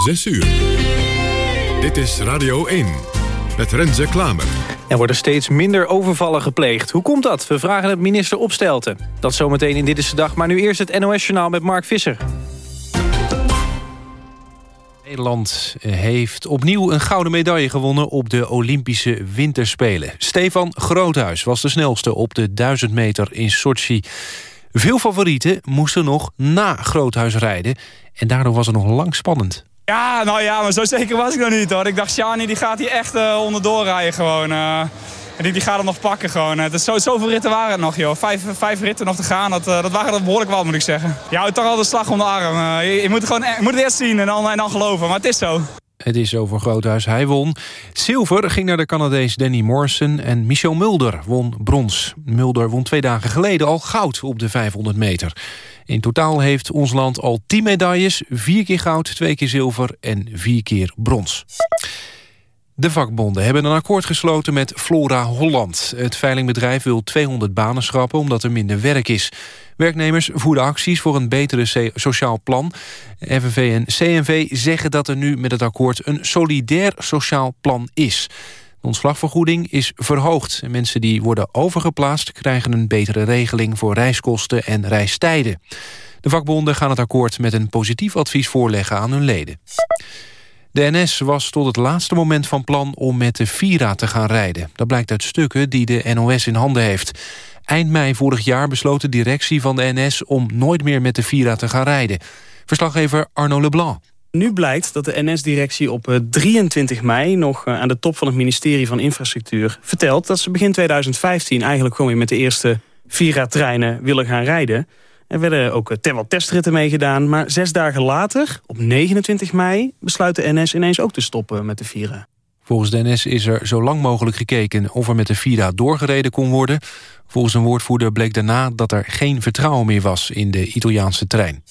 6 uur. Dit is Radio 1 met Renze Klamer. Er worden steeds minder overvallen gepleegd. Hoe komt dat? We vragen het minister Opstelten. Dat zometeen in Dit is de Dag, maar nu eerst het NOS-journaal met Mark Visser. Nederland heeft opnieuw een gouden medaille gewonnen op de Olympische Winterspelen. Stefan Groothuis was de snelste op de 1000 meter in Sochi. Veel favorieten moesten nog na Groothuis rijden en daardoor was het nog lang spannend. Ja, nou ja, maar zo zeker was ik nog niet hoor. Ik dacht, Shani die gaat hier echt uh, onderdoor rijden gewoon. Uh, die, die gaat hem nog pakken gewoon. Uh, dus zo, zoveel ritten waren het nog joh. Vijf, vijf ritten nog te gaan, dat, dat waren er behoorlijk wel moet ik zeggen. Ja, houdt toch al de slag om de arm. Je, je, moet het gewoon, je moet het eerst zien en dan, en dan geloven, maar het is zo. Het is over Groothuis. Hij won. Zilver ging naar de Canadees Danny Morrison en Michel Mulder won brons. Mulder won twee dagen geleden al goud op de 500 meter. In totaal heeft ons land al 10 medailles. Vier keer goud, twee keer zilver en vier keer brons. De vakbonden hebben een akkoord gesloten met Flora Holland. Het veilingbedrijf wil 200 banen schrappen omdat er minder werk is. Werknemers voeren acties voor een betere sociaal plan. FNV en CNV zeggen dat er nu met het akkoord een solidair sociaal plan is. De ontslagvergoeding is verhoogd. Mensen die worden overgeplaatst krijgen een betere regeling voor reiskosten en reistijden. De vakbonden gaan het akkoord met een positief advies voorleggen aan hun leden. De NS was tot het laatste moment van plan om met de Vira te gaan rijden. Dat blijkt uit stukken die de NOS in handen heeft. Eind mei vorig jaar besloot de directie van de NS om nooit meer met de Vira te gaan rijden. Verslaggever Arno Leblanc. Nu blijkt dat de NS-directie op 23 eh, mei... nog eh, aan de top van het ministerie van Infrastructuur vertelt... dat ze begin 2015 eigenlijk gewoon weer met de eerste Vira-treinen willen gaan rijden. Er werden ook ter wat testritten meegedaan. Maar zes dagen later, op 29 mei, besluit de NS ineens ook te stoppen met de Vira. Volgens de NS is er zo lang mogelijk gekeken of er met de Vira doorgereden kon worden. Volgens een woordvoerder bleek daarna dat er geen vertrouwen meer was in de Italiaanse trein.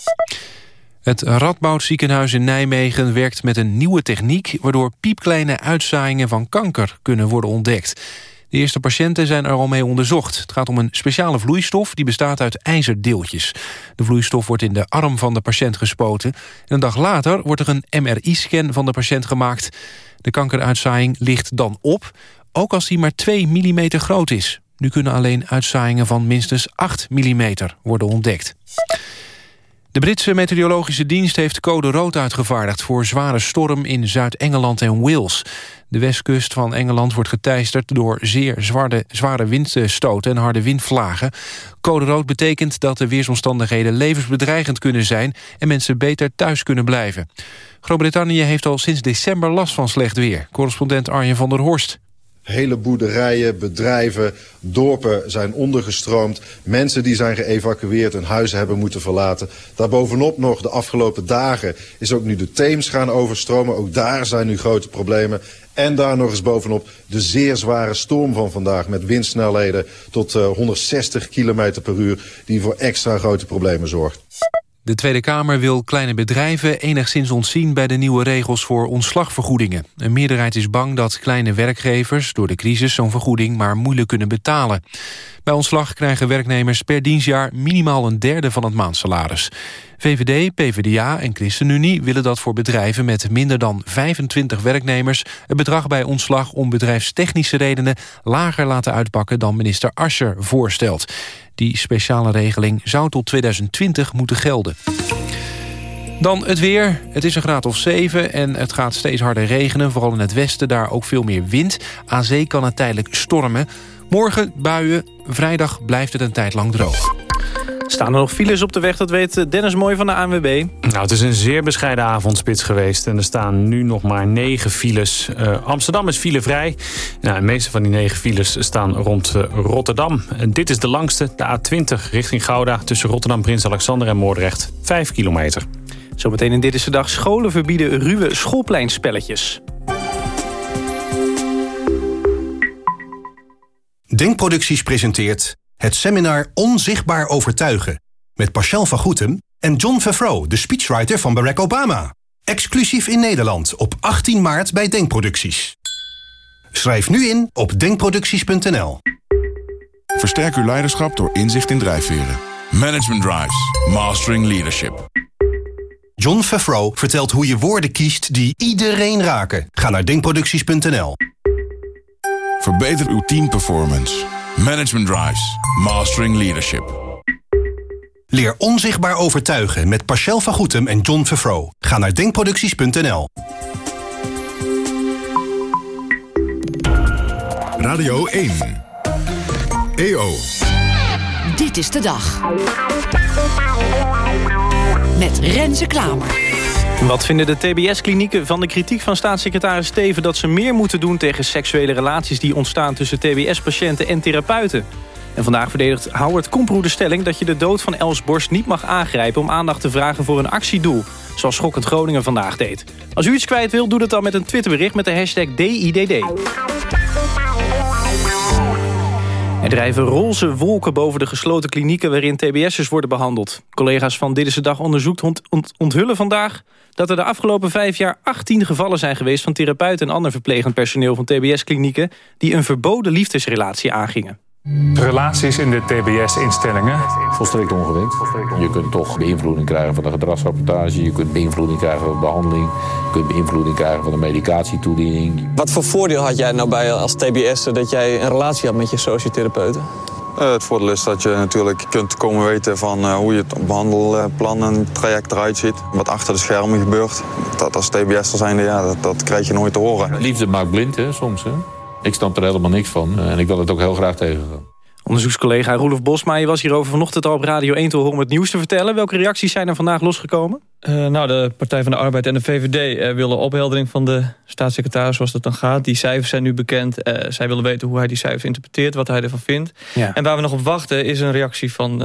Het Radboud ziekenhuis in Nijmegen werkt met een nieuwe techniek... waardoor piepkleine uitzaaiingen van kanker kunnen worden ontdekt. De eerste patiënten zijn er al mee onderzocht. Het gaat om een speciale vloeistof die bestaat uit ijzerdeeltjes. De vloeistof wordt in de arm van de patiënt gespoten. En een dag later wordt er een MRI-scan van de patiënt gemaakt. De kankeruitzaaiing ligt dan op, ook als die maar 2 mm groot is. Nu kunnen alleen uitzaaiingen van minstens 8 mm worden ontdekt. De Britse meteorologische dienst heeft code rood uitgevaardigd... voor zware storm in Zuid-Engeland en Wales. De westkust van Engeland wordt geteisterd door zeer zware, zware windstoten en harde windvlagen. Code rood betekent dat de weersomstandigheden levensbedreigend kunnen zijn... en mensen beter thuis kunnen blijven. Groot-Brittannië heeft al sinds december last van slecht weer. Correspondent Arjen van der Horst. Hele boerderijen, bedrijven, dorpen zijn ondergestroomd. Mensen die zijn geëvacueerd en huizen hebben moeten verlaten. Daarbovenop nog de afgelopen dagen is ook nu de Theems gaan overstromen. Ook daar zijn nu grote problemen. En daar nog eens bovenop de zeer zware storm van vandaag... met windsnelheden tot 160 eh, km per uur... die voor extra grote problemen zorgt. De Tweede Kamer wil kleine bedrijven enigszins ontzien... bij de nieuwe regels voor ontslagvergoedingen. Een meerderheid is bang dat kleine werkgevers... door de crisis zo'n vergoeding maar moeilijk kunnen betalen. Bij ontslag krijgen werknemers per dienstjaar... minimaal een derde van het maandsalaris. VVD, PvdA en ChristenUnie willen dat voor bedrijven... met minder dan 25 werknemers... het bedrag bij ontslag om bedrijfstechnische redenen... lager laten uitpakken dan minister Ascher voorstelt. Die speciale regeling zou tot 2020 moeten gelden. Dan het weer. Het is een graad of 7 en het gaat steeds harder regenen. Vooral in het westen, daar ook veel meer wind. Aan zee kan het tijdelijk stormen. Morgen buien, vrijdag blijft het een tijd lang droog. Staan er nog files op de weg, dat weet Dennis Mooi van de ANWB. Nou, het is een zeer bescheiden avondspits geweest. En er staan nu nog maar negen files. Uh, Amsterdam is filevrij. Nou, de meeste van die negen files staan rond uh, Rotterdam. En dit is de langste, de A20 richting Gouda... tussen Rotterdam, Prins Alexander en Moordrecht. Vijf kilometer. Zometeen in Dit is de Dag. Scholen verbieden ruwe schoolpleinspelletjes. Denkproducties presenteert het seminar Onzichtbaar Overtuigen... met Pascal van Goetem en John Favreau, de speechwriter van Barack Obama. Exclusief in Nederland op 18 maart bij Denkproducties. Schrijf nu in op denkproducties.nl. Versterk uw leiderschap door inzicht in drijfveren. Management Drives. Mastering Leadership. John Favreau vertelt hoe je woorden kiest die iedereen raken. Ga naar denkproducties.nl. Verbeter uw teamperformance. Management Drives. Mastering Leadership. Leer onzichtbaar overtuigen met Pascal van Goetem en John Favreau. Ga naar denkproducties.nl. Radio 1. EO. Dit is de dag. Met Renze Klamer. Wat vinden de TBS-klinieken van de kritiek van staatssecretaris Steven... dat ze meer moeten doen tegen seksuele relaties die ontstaan... tussen TBS-patiënten en therapeuten? En vandaag verdedigt Howard Komproe de stelling... dat je de dood van Els Borst niet mag aangrijpen... om aandacht te vragen voor een actiedoel. Zoals Schokkend Groningen vandaag deed. Als u iets kwijt wilt, doe dat dan met een Twitterbericht... met de hashtag DIDD. Er drijven roze wolken boven de gesloten klinieken... waarin tbs'ers worden behandeld. Collega's van Dit is de Dag onderzoekt ont onthullen vandaag... dat er de afgelopen vijf jaar 18 gevallen zijn geweest... van therapeuten en ander verplegend personeel van tbs-klinieken... die een verboden liefdesrelatie aangingen. Relaties in de TBS-instellingen? Volstrekt ongewenst. Je kunt toch beïnvloeding krijgen van de gedragsrapportage... je kunt beïnvloeding krijgen van de behandeling... je kunt beïnvloeding krijgen van de medicatietoediening. Wat voor voordeel had jij nou bij als TBS'er... dat jij een relatie had met je sociotherapeuten? Uh, het voordeel is dat je natuurlijk kunt komen weten van uh, hoe je het behandelplan en traject eruit ziet. Wat achter de schermen gebeurt. Dat als TBS'er zijnde, ja, dat, dat krijg je nooit te horen. Liefde maakt blind, hè, soms. Hè? Ik snap er helemaal niks van en ik wil het ook heel graag tegengaan. Onderzoekscollega Roelof Bosma, je was hierover vanochtend al op Radio 1 te horen om het nieuws te vertellen. Welke reacties zijn er vandaag losgekomen? Uh, nou, de Partij van de Arbeid en de VVD uh, willen opheldering van de staatssecretaris zoals dat dan gaat. Die cijfers zijn nu bekend. Uh, zij willen weten hoe hij die cijfers interpreteert, wat hij ervan vindt. Ja. En waar we nog op wachten is een reactie van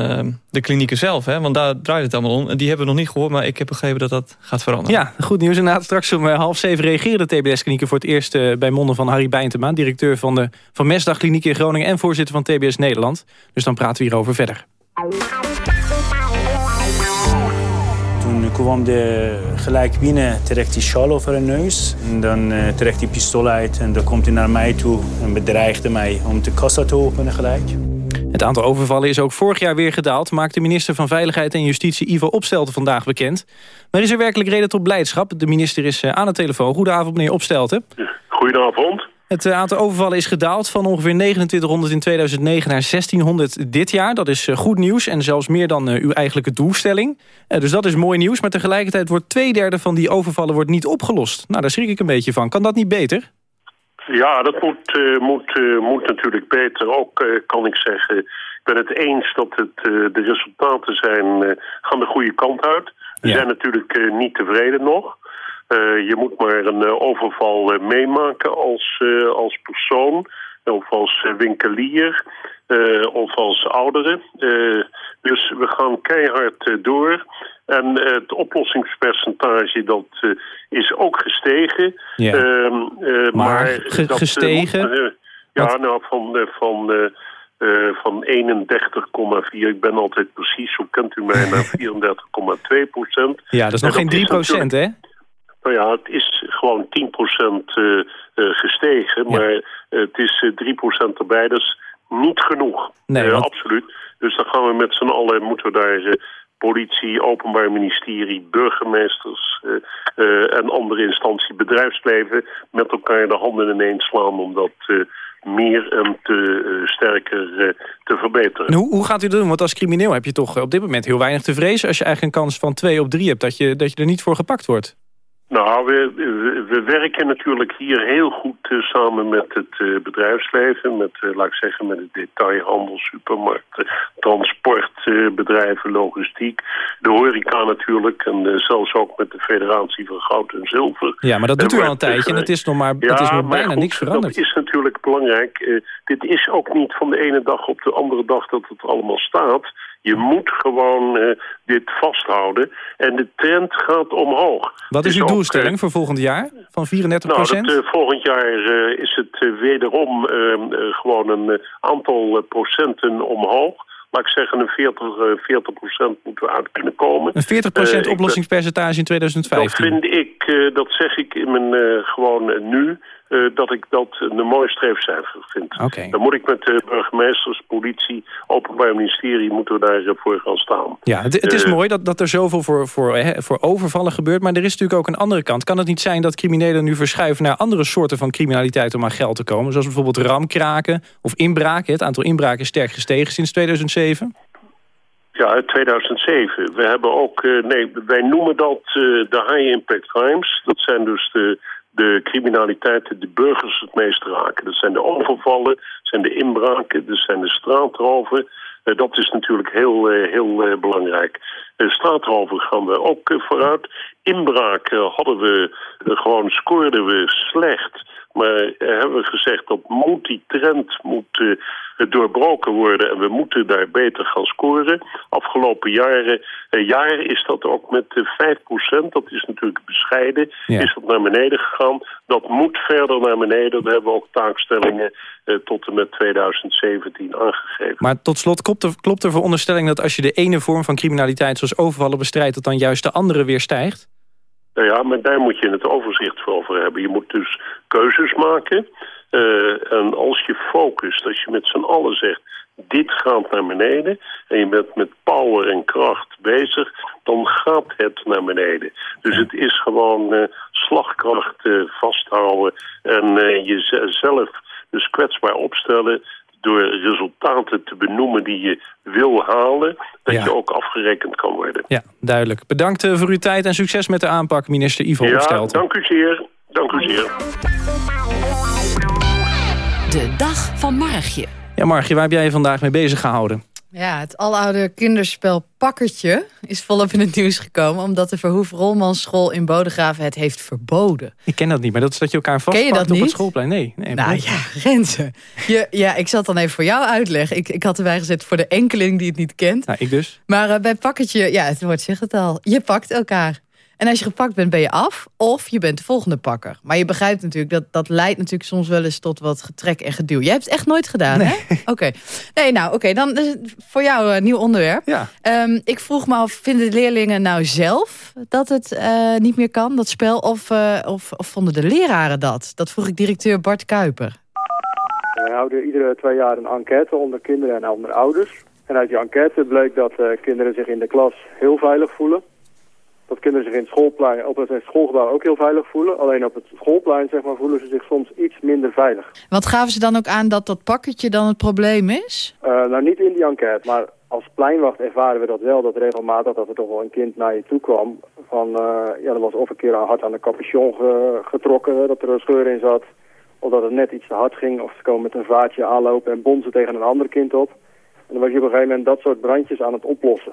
de klinieken zelf. Hè? Want daar draait het allemaal om. En die hebben we nog niet gehoord, maar ik heb begrepen dat dat gaat veranderen. Ja, goed nieuws. Inderdaad, straks om half zeven reageren de TBS-klinieken voor het eerst bij monden van Harry Bijntema. Directeur van de Van Mesdag Kliniek in Groningen en voorzitter van TBS Nederland. Dus dan praten we hierover verder. Kwam de gelijk binnen, trekt die sjaal over haar neus. En dan uh, trekt hij pistool uit en dan komt hij naar mij toe en bedreigde mij om de kassa te openen gelijk. Het aantal overvallen is ook vorig jaar weer gedaald... maakt de minister van Veiligheid en Justitie Ivo Opstelten vandaag bekend. Maar is er werkelijk reden tot blijdschap? De minister is aan de telefoon. Goedenavond, meneer Opstelten. Goedenavond. Het aantal overvallen is gedaald van ongeveer 2900 in 2009 naar 1600 dit jaar. Dat is goed nieuws en zelfs meer dan uw eigenlijke doelstelling. Dus dat is mooi nieuws, maar tegelijkertijd wordt twee derde van die overvallen wordt niet opgelost. Nou, daar schrik ik een beetje van. Kan dat niet beter? Ja, dat moet, uh, moet, uh, moet natuurlijk beter. Ook uh, kan ik zeggen, ik ben het eens dat het, de resultaten zijn, gaan de goede kant uit. We ja. zijn natuurlijk niet tevreden nog. Uh, je moet maar een uh, overval uh, meemaken als, als persoon of als winkelier of als oudere. dus we gaan keihard door. En het oplossingspercentage dat is ook gestegen. Ja. Ehm, maar, maar ge dat, gestegen? ja, nou van... van van 31,4. Ik ben altijd precies, zo kent u mij, naar 34,2 procent. Ja, dat is nog geen 3 procent, hè? Nou ja, het is gewoon 10% uh, uh, gestegen, ja. maar het is 3% erbij. Dat is niet genoeg. Nee, want... Absoluut. Dus dan gaan we met z'n allen, moeten we daar politie, openbaar ministerie, burgemeesters en andere instanties, bedrijfsleven met elkaar de handen ineens slaan om dat meer en te sterker te verbeteren. En hoe, hoe gaat u dat doen? Want als crimineel heb je toch op dit moment heel weinig te vrezen als je eigenlijk een kans van 2 op 3 hebt dat je, dat je er niet voor gepakt wordt. Nou, we, we, we, werken natuurlijk hier heel goed uh, samen met het uh, bedrijfsleven. Met, uh, laat ik zeggen, met het detailhandel, supermarkten, transportbedrijven, logistiek. De horeca natuurlijk en zelfs ook met de federatie van goud en zilver. Ja, maar dat doet u al een tijdje en het is nog maar, ja, het is nog bijna goed, niks veranderd. Dat is natuurlijk belangrijk. dit is ook niet van de ene dag op de andere dag dat het allemaal staat. Je moet gewoon dit vasthouden. En de trend gaat omhoog. Wat is uw doelstelling voor volgend jaar? Van 34 nou, procent? Nou, volgend jaar uh, is het wederom gewoon een aantal procenten omhoog. Laat ik zeggen, een 40, 40 procent moeten we uit kunnen komen. Een 40 procent oplossingspercentage in 2015? Dat vind ik, dat zeg ik in mijn gewoon nu... eh, dat ik dat een mooi streefcijfer vind. Oké. Dan moet ik met de burgemeesters, politie, openbaar ministerie... moeten we daarvoor gaan staan. Ja, het, het is Eh, mooi dat, dat er zoveel voor, voor, hè, voor overvallen gebeurt. Maar er is natuurlijk ook een andere kant. Kan het niet zijn dat criminelen nu verschuiven... naar andere soorten van criminaliteit om aan geld te komen? Zoals bijvoorbeeld ramkraken of inbraken. Het aantal inbraken is sterk gestegen sinds 2007. Ja, uit 2007. We hebben ook, eh, nee, wij noemen dat eh, de high impact crimes. Dat zijn dus de, de criminaliteiten die burgers het meest raken. Dat zijn de overvallen, dat zijn de inbraken, dat zijn de straatroven. Eh, dat is natuurlijk heel, eh, heel eh, belangrijk. Straatroven gaan we ook vooruit. Inbraken hadden we, gewoon scoorden we slecht. Maar hebben we gezegd dat moet die trend moet doorbroken worden en we moeten daar beter gaan scoren. Afgelopen jaren, eh, jaren is dat ook met eh, 5%, dat is natuurlijk bescheiden, Ja. is dat naar beneden gegaan. Dat moet verder naar beneden. We hebben ook taakstellingen eh, tot en met 2017 aangegeven. Maar tot slot, klopt er, klopt er veronderstelling dat als je de ene vorm van criminaliteit... zoals overvallen bestrijdt, dat dan juist de andere weer stijgt? Nou ja, maar daar moet je het overzicht voor over hebben. Je moet dus keuzes maken. Eh, en als je focust, als je met z'n allen zegt... dit gaat naar beneden en je bent met power en kracht bezig... dan gaat het naar beneden. Dus het is gewoon eh, slagkracht eh, vasthouden... en jezelf dus kwetsbaar opstellen door resultaten te benoemen die je wil halen... dat Ja. je ook afgerekend kan worden. Ja, duidelijk. Bedankt voor uw tijd en succes met de aanpak, minister Ivo Ja, Opstelten. dank u zeer. Dank u zeer. De dag van Margje. Ja, Margie, waar heb jij je vandaag mee bezig gehouden? Ja, het aloude kinderspel Pakkertje is volop in het nieuws gekomen... omdat de Verhoef Rolmans school in Bodegraven het heeft verboden. Ik ken dat niet, maar dat is dat je elkaar Ken je vastpakt dat op het schoolplein. Nee, nee Nou ja, Renze. Je, ja, ik zal het dan even voor jou uitleggen. Ik, ik had erbij gezet voor de enkeling die het niet kent. Nou, ik dus. Maar eh, bij Pakkertje, ja, het woord zegt het al. Je pakt elkaar. En als je gepakt bent, ben je af. Of je bent de volgende pakker. Maar je begrijpt natuurlijk, dat, dat leidt natuurlijk soms wel eens tot wat getrek en geduw. Jij hebt het echt nooit gedaan, hè? Oké. Nee, nou, oké. dan is het voor jou een nieuw onderwerp. Ja. Ehm, ik vroeg me af, vinden de leerlingen nou zelf dat het eh, niet meer kan, dat spel? Of, eh, of, of vonden de leraren dat? Dat vroeg ik directeur Bart Kuiper. Wij houden iedere twee jaar een enquête onder kinderen en onder ouders. En uit die enquête bleek dat eh, kinderen zich in de klas heel veilig voelen. Dat kinderen zich in het schoolplein, op het schoolgebouw ook heel veilig voelen. Alleen op het schoolplein zeg maar, voelen ze zich soms iets minder veilig. Wat gaven ze dan ook aan dat dat pakketje dan het probleem is? Eh, nou, niet in die enquête, maar als pleinwacht ervaren we dat wel. Dat regelmatig dat er toch wel een kind naar je toe kwam. Van, eh, ja, er was of een keer hard aan de capuchon ge- getrokken, dat er een scheur in zat. Of dat het net iets te hard ging. Of ze komen met een vaatje aanlopen en bonzen tegen een ander kind op. En dan was je op een gegeven moment dat soort brandjes aan het oplossen.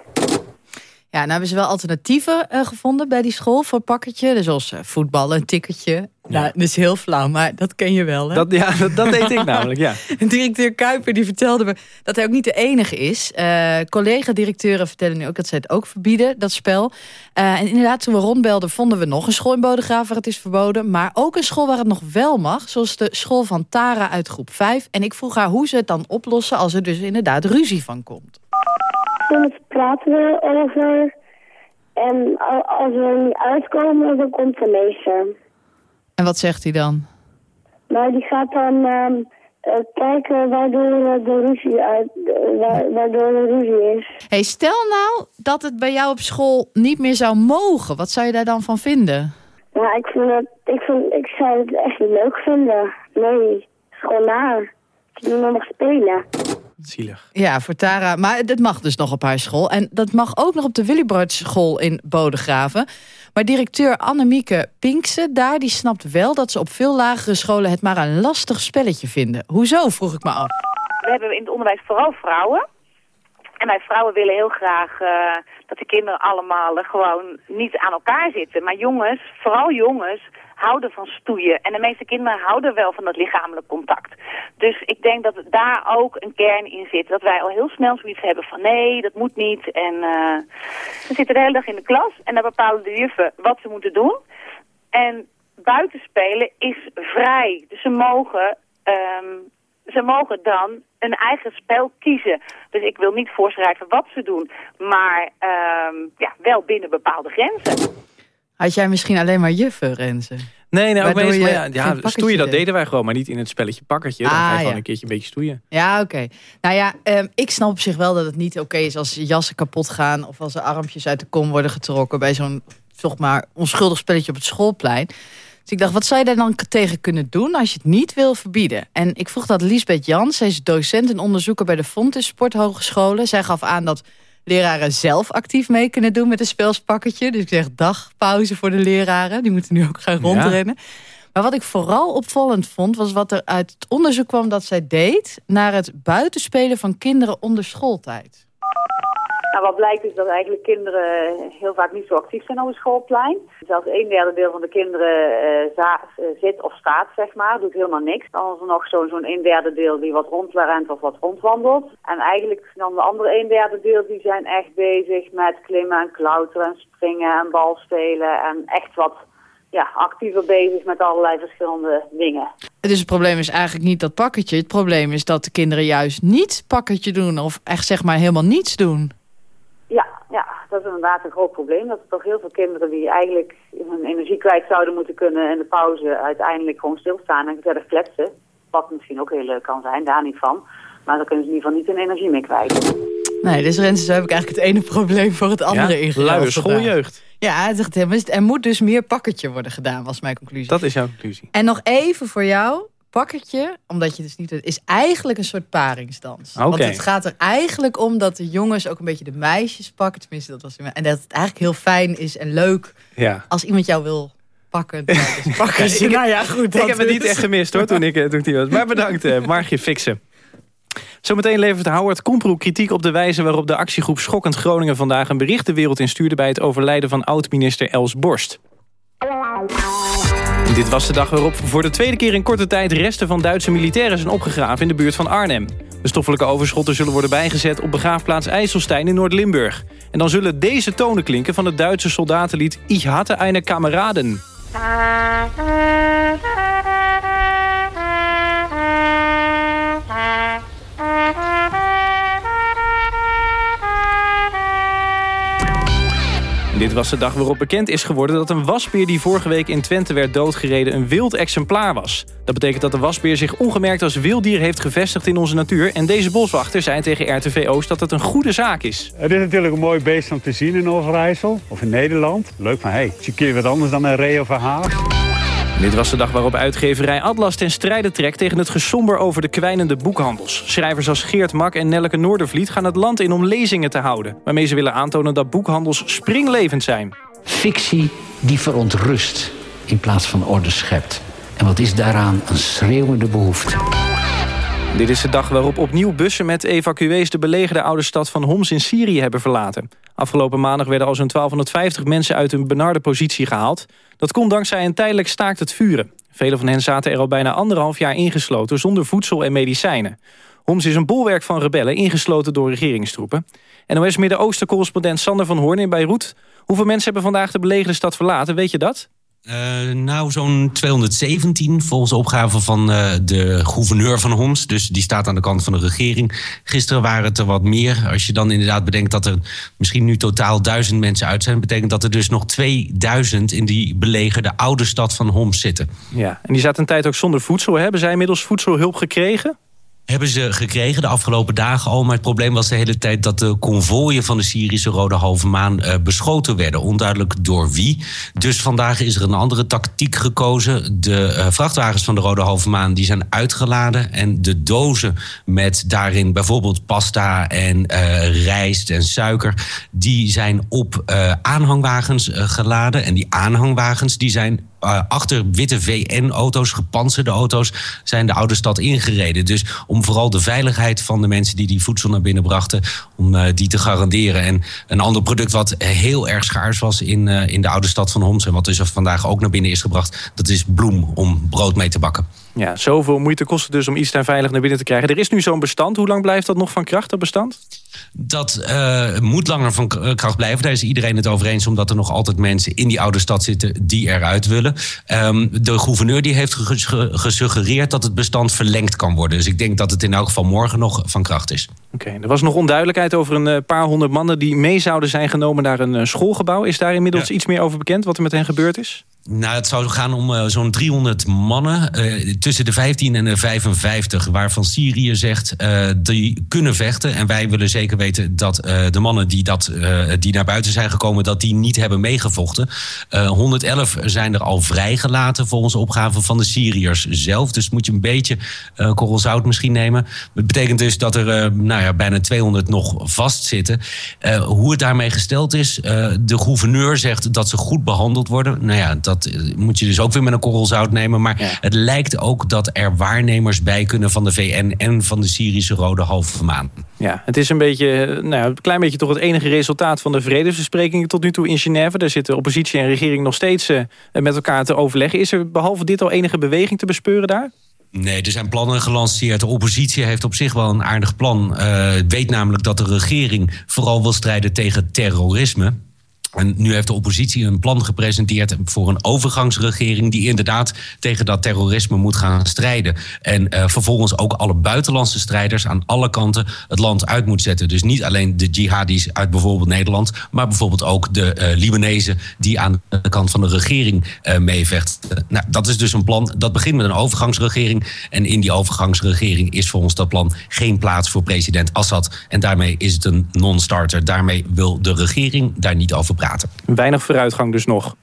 Ja, nou hebben ze wel alternatieven eh, gevonden bij die school voor pakketje. Dus zoals eh, voetballen, een ticketje. Nou, dat is heel flauw, maar dat ken je wel, hè? Dat, ja, dat, dat deed ik namelijk, ja. Directeur Kuiper die vertelde me dat hij ook niet de enige is. Eh, Collega-directeuren vertellen nu ook dat zij het ook verbieden, dat spel. Eh, en inderdaad, toen we rondbelden, vonden we nog een school in Bodegraven waar het is verboden. Maar ook een school waar het nog wel mag. Zoals de school van Tara uit groep 5. En ik vroeg haar hoe ze het dan oplossen als er dus inderdaad ruzie van komt. Praten we over. En als we er niet uitkomen, dan komt de meester. En wat zegt hij dan? Nou, die gaat dan ehm, eh, kijken waardoor eh, de ruzie uit, wa- waardoor er ruzie is. Hey, stel nou dat het bij jou op school niet meer zou mogen. Wat zou je daar dan van vinden? Nou, ik vind het, ik vind, ik zou het echt niet leuk vinden. Nee, het is gewoon naar. Ik niet meer mag spelen. Zielig. Ja, voor Tara. Maar dat mag dus nog op haar school. En dat mag ook nog op de Willibrord school in Bodegraven. Maar directeur Annemieke Pinkse daar, die snapt wel dat ze op veel lagere scholen het maar een lastig spelletje vinden. Hoezo, vroeg ik me af. We hebben in het onderwijs vooral vrouwen. En wij vrouwen willen heel graag eh, dat de kinderen allemaal gewoon niet aan elkaar zitten. Maar jongens, vooral jongens, houden van stoeien. En de meeste kinderen houden wel van dat lichamelijk contact. Dus ik denk dat daar ook een kern in zit. Dat wij al heel snel zoiets hebben van nee, dat moet niet. En eh ze zitten de hele dag in de klas en daar bepalen de juffen wat ze moeten doen. En buitenspelen is vrij. Dus ze mogen, ehm, ze mogen dan een eigen spel kiezen. Dus ik wil niet voorschrijven wat ze doen, maar ehm, ja, wel binnen bepaalde grenzen. Had jij misschien alleen maar juffen, Renze? Nee, nee ook Waardoor mee eens, je maar ja, ja, stoeien dat deden wij gewoon, maar niet in het spelletje pakkertje. Dan Ah, ga je gewoon ja. een keertje een beetje stoeien. Ja, oké. Nou ja, ehm, ik snap op zich wel dat het niet oké is als jassen kapot gaan... of als er armpjes uit de kom worden getrokken... bij zo'n, zeg maar, onschuldig spelletje op het schoolplein. Dus ik dacht, wat zou je daar dan tegen kunnen doen... als je het niet wil verbieden? En ik vroeg dat Liesbeth Jans, zij is docent en onderzoeker... bij de Fontes Sporthogescholen. Zij gaf aan dat leraren zelf actief mee kunnen doen met een spelspakketje. Dus ik zeg, dag, pauze voor de leraren. Die moeten nu ook gaan rondrennen. Maar wat ik vooral opvallend vond, was wat er uit het onderzoek kwam dat zij deed naar het buitenspelen van kinderen onder schooltijd. Nou, wat blijkt is dat eigenlijk kinderen heel vaak niet zo actief zijn op het schoolplein. Zelfs een derde deel van de kinderen eh, eh, zit of staat, zeg maar, doet helemaal niks. Dan is er nog zo'n zo'n een derde deel die wat rondrent of wat rondwandelt. En eigenlijk dan de andere een derde deel die zijn echt bezig met klimmen en klauteren en springen en balspelen. En echt wat ja, actiever bezig met allerlei verschillende dingen. Dus het probleem is eigenlijk niet dat pakketje. Het probleem is dat de kinderen juist niet pakketje doen of echt zeg maar helemaal niets doen. Ja, ja, dat is inderdaad een groot probleem. Dat er toch heel veel kinderen die eigenlijk hun energie kwijt zouden moeten kunnen in de pauze uiteindelijk gewoon stilstaan en gezellig kletsen. Wat misschien ook heel leuk kan zijn, daar niet van. Maar dan kunnen ze in ieder geval niet hun energie meer kwijt. Nee, dus Renze, zo heb ik eigenlijk het ene probleem voor het andere Ja, ingeruild luie gedaan. schooljeugd. Ja, het zegt helemaal, er moet dus meer pakketje worden gedaan, was mijn conclusie. Dat is jouw conclusie. En nog even voor jou, pakketje, omdat je dus niet is eigenlijk een soort paringsdans. Oké. Want het gaat er eigenlijk om dat de jongens ook een beetje de meisjes pakken. Tenminste, dat was En dat het eigenlijk heel fijn is en leuk Ja. als iemand jou wil pakken. tijdens pakketje. Ik- nou ja, goed. Ik heb het niet dus. echt gemist hoor, toen ik, eh, toen ik die was. Maar bedankt, eh, Margje Fixen. Zometeen levert Howard Komproe kritiek op de wijze waarop de actiegroep Schokkend Groningen vandaag een bericht de wereld instuurde bij het overlijden van oud-minister Els Borst. Dit was de dag waarop voor de tweede keer in korte tijd resten van Duitse militairen zijn opgegraven in de buurt van Arnhem. De stoffelijke overschotten zullen worden bijgezet op begraafplaats IJsselstein in Noord-Limburg. En dan zullen deze tonen klinken van het Duitse soldatenlied Ich hatte eine Kameraden. Dit was de dag waarop bekend is geworden dat een wasbeer die vorige week in Twente werd doodgereden een wild exemplaar was. Dat betekent dat de wasbeer zich ongemerkt als wilddier heeft gevestigd in onze natuur. En deze boswachter zei tegen RTV dat het een goede zaak is. Het is natuurlijk een mooi beest om te zien in Overijssel of in Nederland. Leuk hé, hey, het is een keer wat anders dan een ree of een haas. Dit was de dag waarop uitgeverij Atlas ten strijde trekt tegen het gesomber over de kwijnende boekhandels. Schrijvers als Geert Mak en Nelleke Noordervliet gaan het land in om lezingen te houden. Waarmee ze willen aantonen dat boekhandels springlevend zijn. Fictie die verontrust in plaats van orde schept. En wat is daaraan een schreeuwende behoefte? Dit is de dag waarop opnieuw bussen met evacuees de belegerde oude stad van Homs in Syrië hebben verlaten. Afgelopen maandag werden al zo'n 1250 mensen uit hun benarde positie gehaald. Dat kon dankzij een tijdelijk staakt het vuren. Velen van hen zaten er al bijna anderhalf jaar ingesloten zonder voedsel en medicijnen. Homs is een bolwerk van rebellen, ingesloten door regeringstroepen. NOS Midden-Oosten-correspondent Sander van Hoorn in Beirut. Hoeveel mensen hebben vandaag de belegerde stad verlaten, weet je dat? Uh, nou, zo'n 217 volgens de opgave van uh, de gouverneur van Homs. Dus die staat aan de kant van de regering. Gisteren waren het er wat meer. Als je dan inderdaad bedenkt dat er misschien nu totaal duizend mensen uit zijn... betekent dat er dus nog 2000 in die belegerde oude stad van Homs zitten. Ja, en die zaten een tijd ook zonder voedsel. Hebben zij inmiddels voedselhulp gekregen? Hebben ze gekregen de afgelopen dagen al. Maar het probleem was de hele tijd dat de konvooien van de Syrische Rode Halve Maan uh, beschoten werden. Onduidelijk door wie. Dus vandaag is er een andere tactiek gekozen. De uh, vrachtwagens van de Rode Halve Maan die zijn uitgeladen. En de dozen met daarin bijvoorbeeld pasta en uh, rijst en suiker. Die zijn op aanhangwagens geladen. En die aanhangwagens die zijn uh, achter witte VN-auto's, gepantserde auto's, zijn de oude stad ingereden. Dus om vooral de veiligheid van de mensen die die voedsel naar binnen brachten, om uh, die te garanderen. En een ander product wat heel erg schaars was in, uh, in de oude stad van Homs en wat dus vandaag ook naar binnen is gebracht, dat is bloem om brood mee te bakken. Ja, zoveel moeite kost het dus om iets daar veilig naar binnen te krijgen. Er is nu zo'n bestand. Hoe lang blijft dat nog van kracht, dat bestand? Dat uh, moet langer van kracht blijven. Daar is iedereen het over eens, omdat er nog altijd mensen in die oude stad zitten die eruit willen. Um, de gouverneur die heeft gesuggereerd dat het bestand verlengd kan worden. Dus ik denk dat het in elk geval morgen nog van kracht is. Oké, okay, er was nog onduidelijkheid over een uh, paar honderd mannen die mee zouden zijn genomen naar een schoolgebouw. Is daar inmiddels ja. iets meer over bekend wat er met hen gebeurd is? Nou, het zou gaan om uh, zo'n 300 mannen uh, tussen de 15 en de 55, waarvan Syrië zegt uh, die kunnen vechten. En wij willen zeker weten dat de mannen die, dat, die naar buiten zijn gekomen, dat die niet hebben meegevochten. 111 zijn er al vrijgelaten volgens opgave van de Syriërs zelf. Dus moet je een beetje korrel zout misschien nemen. Het betekent dus dat er nou ja, bijna 200 nog vastzitten. hoe het daarmee gesteld is, de gouverneur zegt dat ze goed behandeld worden. Nou ja, dat eh, moet je dus ook weer met een korrel zout nemen. Maar het lijkt ook dat er waarnemers bij kunnen van de VN en van de Syrische Rode Halve Maan. Ja, het is een beetje, eh, nou, een klein beetje toch het enige resultaat van de vredesbesprekingen tot nu toe in Genève. Daar zitten oppositie en regering nog steeds uh, met elkaar te overleggen. Is er behalve dit al enige beweging te bespeuren daar? Nee, er zijn plannen gelanceerd. De oppositie heeft op zich wel een aardig plan. Uh, weet namelijk dat de regering vooral wil strijden tegen terrorisme. En nu heeft de oppositie een plan gepresenteerd voor een overgangsregering die inderdaad tegen dat terrorisme moet gaan strijden. En uh, vervolgens ook alle buitenlandse strijders aan alle kanten het land uit moet zetten. Dus niet alleen de jihadis uit bijvoorbeeld Nederland, maar bijvoorbeeld ook de uh, Libanezen die aan de kant van de regering uh, meevechten. Nou, dat is dus een plan. Dat begint met een overgangsregering. En in die overgangsregering is volgens dat plan geen plaats voor president Assad. En daarmee is het een non-starter. Daarmee wil de regering daar niet over praten. Weinig vooruitgang dus nog.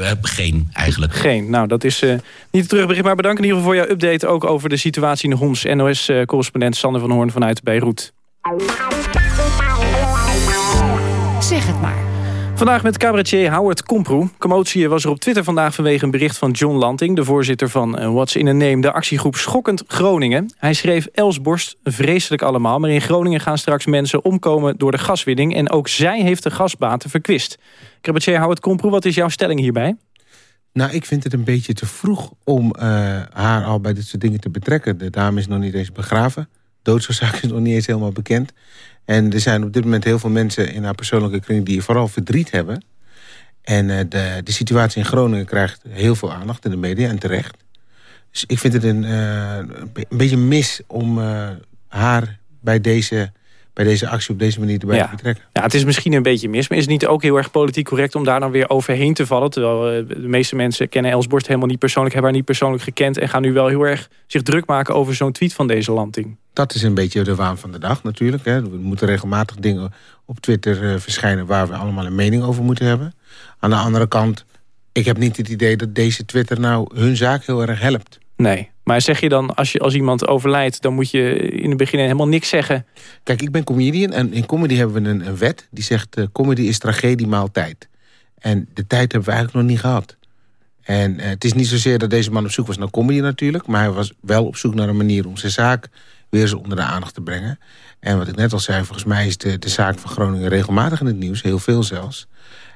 Uh, geen, eigenlijk. Geen. Nou, dat is uh, niet het terugbericht. Maar bedankt in ieder geval voor jouw update... ook over de situatie in de Homs. NOS-correspondent Sander van Hoorn vanuit Beirut. Zeg het maar. Vandaag met cabaretier Howard Komproe. Commotie was er op Twitter vandaag vanwege een bericht van John Lanting... de voorzitter van uh, What's in a Name, de actiegroep Schokkend Groningen. Hij schreef Elsborst, vreselijk allemaal... maar in Groningen gaan straks mensen omkomen door de gaswinning... en ook zij heeft de gasbaten verkwist. Cabaretier Howard Komproe, wat is jouw stelling hierbij? Nou, ik vind het een beetje te vroeg om uh, haar al bij dit soort dingen te betrekken. De dame is nog niet eens begraven. Doodsoorzaak is nog niet eens helemaal bekend. En er zijn op dit moment heel veel mensen in haar persoonlijke kring... die vooral verdriet hebben. En uh, de, de situatie in Groningen krijgt heel veel aandacht in de media en terecht. Dus ik vind het een, uh, een beetje mis om uh, haar bij deze bij deze actie op deze manier erbij ja. te betrekken. Ja, het is misschien een beetje mis, maar is het niet ook heel erg politiek correct om daar dan weer overheen te vallen? Terwijl uh, de meeste mensen kennen Elsborst helemaal niet persoonlijk, hebben haar niet persoonlijk gekend en gaan nu wel heel erg zich druk maken over zo'n tweet van deze landing. Dat is een beetje de waan van de dag natuurlijk. Hè. We moeten regelmatig dingen op Twitter uh, verschijnen waar we allemaal een mening over moeten hebben. Aan de andere kant, ik heb niet het idee dat deze Twitter nou hun zaak heel erg helpt. Nee, maar zeg je dan, als, je, als iemand overlijdt... dan moet je in het begin helemaal niks zeggen? Kijk, ik ben comedian en in comedy hebben we een, wet... die zegt, uh, comedy is tragedie maal tijd. En de tijd hebben we eigenlijk nog niet gehad. En uh, het is niet zozeer dat deze man op zoek was naar comedy natuurlijk... maar hij was wel op zoek naar een manier om zijn zaak... weer eens onder de aandacht te brengen. En wat ik net al zei, volgens mij is de, de zaak van Groningen... regelmatig in het nieuws, heel veel zelfs.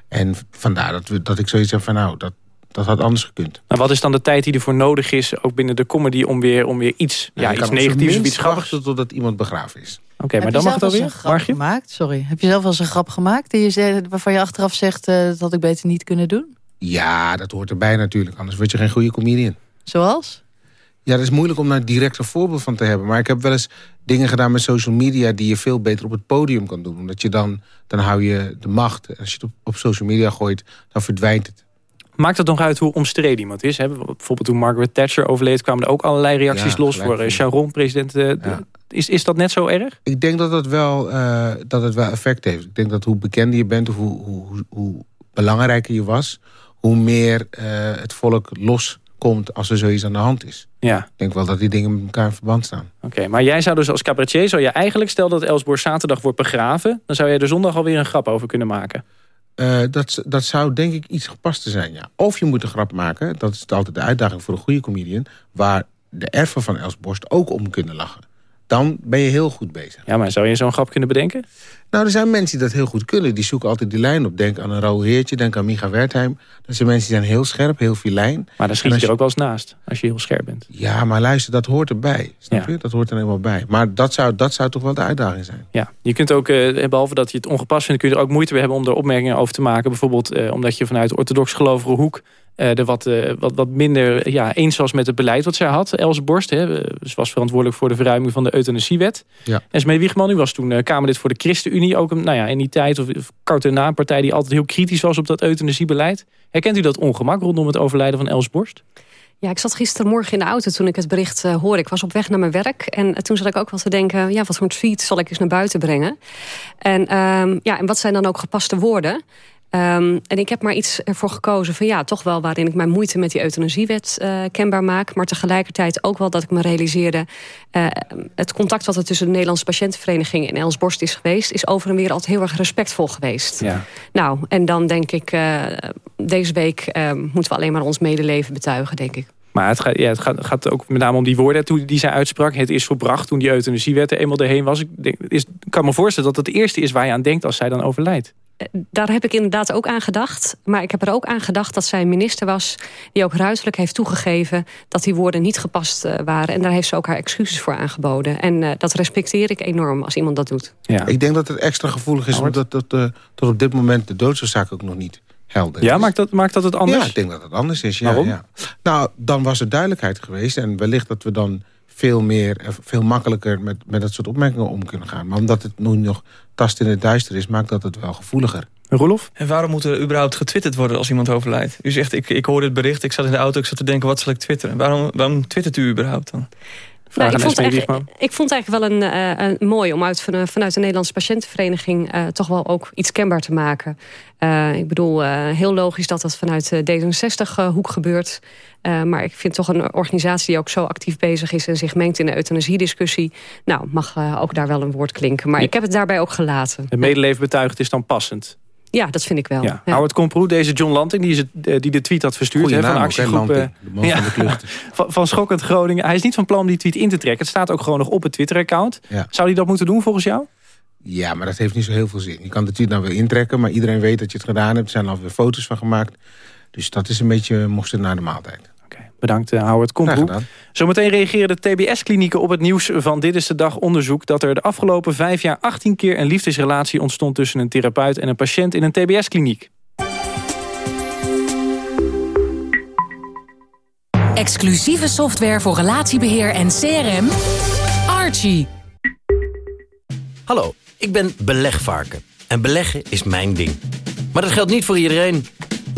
En vandaar dat, we, dat ik zoiets heb van... nou, dat, dat had anders gekund. Maar wat is dan de tijd die ervoor nodig is, ook binnen de comedy... om weer, om weer iets, ja, ja iets negatiefs of iets grappigs... totdat iemand begraven is. Oké, okay, maar dan mag het alweer. Grap gemaakt? Sorry. Heb je zelf wel eens een grap gemaakt... Die je zei, waarvan je achteraf zegt, uh, dat had ik beter niet kunnen doen? Ja, dat hoort erbij natuurlijk. Anders word je geen goede comedian. Zoals? Ja, dat is moeilijk om daar direct een voorbeeld van te hebben. Maar ik heb wel eens dingen gedaan met social media... die je veel beter op het podium kan doen. Omdat je dan, dan hou je de macht. Als je het op, op social media gooit, dan verdwijnt het. Maakt het nog uit hoe omstreden iemand is? Hè? Bijvoorbeeld toen Margaret Thatcher overleed... kwamen er ook allerlei reacties ja, los voor uh, Sharon, president. Uh, ja. is, is dat net zo erg? Ik denk dat het, wel, uh, dat het wel effect heeft. Ik denk dat hoe bekender je bent... of hoe, hoe, hoe belangrijker je was... hoe meer het volk loskomt als er zoiets aan de hand is. Ja. Ik denk wel dat die dingen met elkaar in verband staan. Oké, okay, maar jij zou dus als cabaretier... zou je eigenlijk, stel dat Elsborg zaterdag wordt begraven... dan zou je er zondag alweer een grap over kunnen maken. Uh, dat, dat zou denk ik iets gepaster zijn, ja. Of je moet een grap maken, dat is altijd de uitdaging voor een goede comedian... waar de erfen van Els Borst ook om kunnen lachen. Dan ben je heel goed bezig. Ja, maar zou je zo'n grap kunnen bedenken? Nou, er zijn mensen die dat heel goed kunnen. Die zoeken altijd die lijn op. Denk aan een Raoul Heertje, denk aan Micha Wertheim. Dat zijn mensen die zijn heel scherp, heel filijn. Maar dan schiet je er ook wel eens naast, als je heel scherp bent. Ja, maar luister, dat hoort erbij. Snap ja. je? Dat hoort er helemaal bij. Maar dat zou, dat zou toch wel de uitdaging zijn. Ja, je kunt ook, eh, behalve dat je het ongepast vindt... kun je er ook moeite bij hebben om er opmerkingen over te maken. Bijvoorbeeld eh, omdat je vanuit de orthodox gelovige hoek... er wat, wat, wat minder ja, eens was met het beleid wat zij had. Els Borst, hè, ze was verantwoordelijk voor de verruiming van de euthanasiewet. Ja. En Smee Wiegman, u was toen Kamerlid voor de ChristenUnie. Ook nou ja, in die tijd, of, of kort daarna, een partij die altijd heel kritisch was op dat euthanasiebeleid. Herkent u dat ongemak rondom het overlijden van Els Borst? Ja, ik zat gistermorgen in de auto toen ik het bericht uh, hoorde. Ik was op weg naar mijn werk. En uh, toen zat ik ook wel te denken... ja, wat voor tweet zal ik eens naar buiten brengen? En, um, ja, en wat zijn dan ook gepaste woorden? Um, en ik heb maar iets ervoor gekozen van ja, toch wel waarin ik mijn moeite met die euthanasiewet uh, kenbaar maak. Maar tegelijkertijd ook wel dat ik me realiseerde. Uh, het contact wat er tussen de Nederlandse patiëntenvereniging en Els Borst is geweest, is over en weer altijd heel erg respectvol geweest. Ja. Nou, en dan denk ik, uh, deze week moeten we alleen maar ons medeleven betuigen, denk ik. Maar het gaat, ja, het gaat, gaat ook met name om die woorden die zij uitsprak. Het is verbracht toen die euthanasiewet er eenmaal erheen was. Ik denk, is, kan me voorstellen dat het eerste is waar je aan denkt als zij dan overlijdt. Daar heb ik inderdaad ook aan gedacht. Maar ik heb er ook aan gedacht dat zij een minister was... die ook ruiterlijk heeft toegegeven dat die woorden niet gepast waren. En daar heeft ze ook haar excuses voor aangeboden. En uh, dat respecteer ik enorm als iemand dat doet. Ja. Ik denk dat het extra gevoelig is... omdat dat, uh, tot op dit moment de doodsoorzaak ook nog niet helder is. Ja, maakt dat, maakt dat het anders? Ja, ik denk dat het anders is. Ja, Waarom? Ja. Nou, dan was er duidelijkheid geweest. En wellicht dat we dan veel meer, veel makkelijker met, met dat soort opmerkingen om kunnen gaan. Maar omdat het nu nog tast in het duister is, maakt dat het wel gevoeliger. Rolof? En waarom moet er überhaupt getwitterd worden als iemand overlijdt? U zegt, ik, ik hoorde het bericht, ik zat in de auto, ik zat te denken, wat zal ik twitteren? Waarom, waarom twittert u überhaupt dan? Nou, ik, vond eigenlijk, ik vond het eigenlijk wel een, uh, een mooi om uit, van, vanuit de Nederlandse patiëntenvereniging uh, toch wel ook iets kenbaar te maken. Uh, ik bedoel, heel logisch dat dat vanuit D66-hoek gebeurt. maar ik vind toch een organisatie die ook zo actief bezig is en zich mengt in de euthanasiediscussie. Nou, mag ook daar wel een woord klinken. Maar ik heb het daarbij ook gelaten. Het medeleven betuigd is dan passend. Ja, dat vind ik wel. Ja. Ja. Howard Komproe, deze John Lanting, die, is het, die de tweet had verstuurd... Hè, van actiegroep uh, ja, van, van, van Schokkend Groningen. Hij is niet van plan om die tweet in te trekken. Het staat ook gewoon nog op het Twitter-account. Ja. Zou hij dat moeten doen volgens jou? Ja, maar dat heeft niet zo heel veel zin. Je kan de tweet nou weer intrekken, maar iedereen weet dat je het gedaan hebt. Er zijn alweer foto's van gemaakt. Dus dat is een beetje mosterd naar de maaltijd. Bedankt, uh, Howard Komproe. Zometeen reageren de TBS-klinieken op het nieuws van Dit is de Dag onderzoek... dat er de afgelopen vijf jaar 18 keer een liefdesrelatie ontstond... tussen een therapeut en een patiënt in een TBS-kliniek. Exclusieve software voor relatiebeheer en CRM. Archie. Hallo, ik ben belegvarken. En beleggen is mijn ding. Maar dat geldt niet voor iedereen.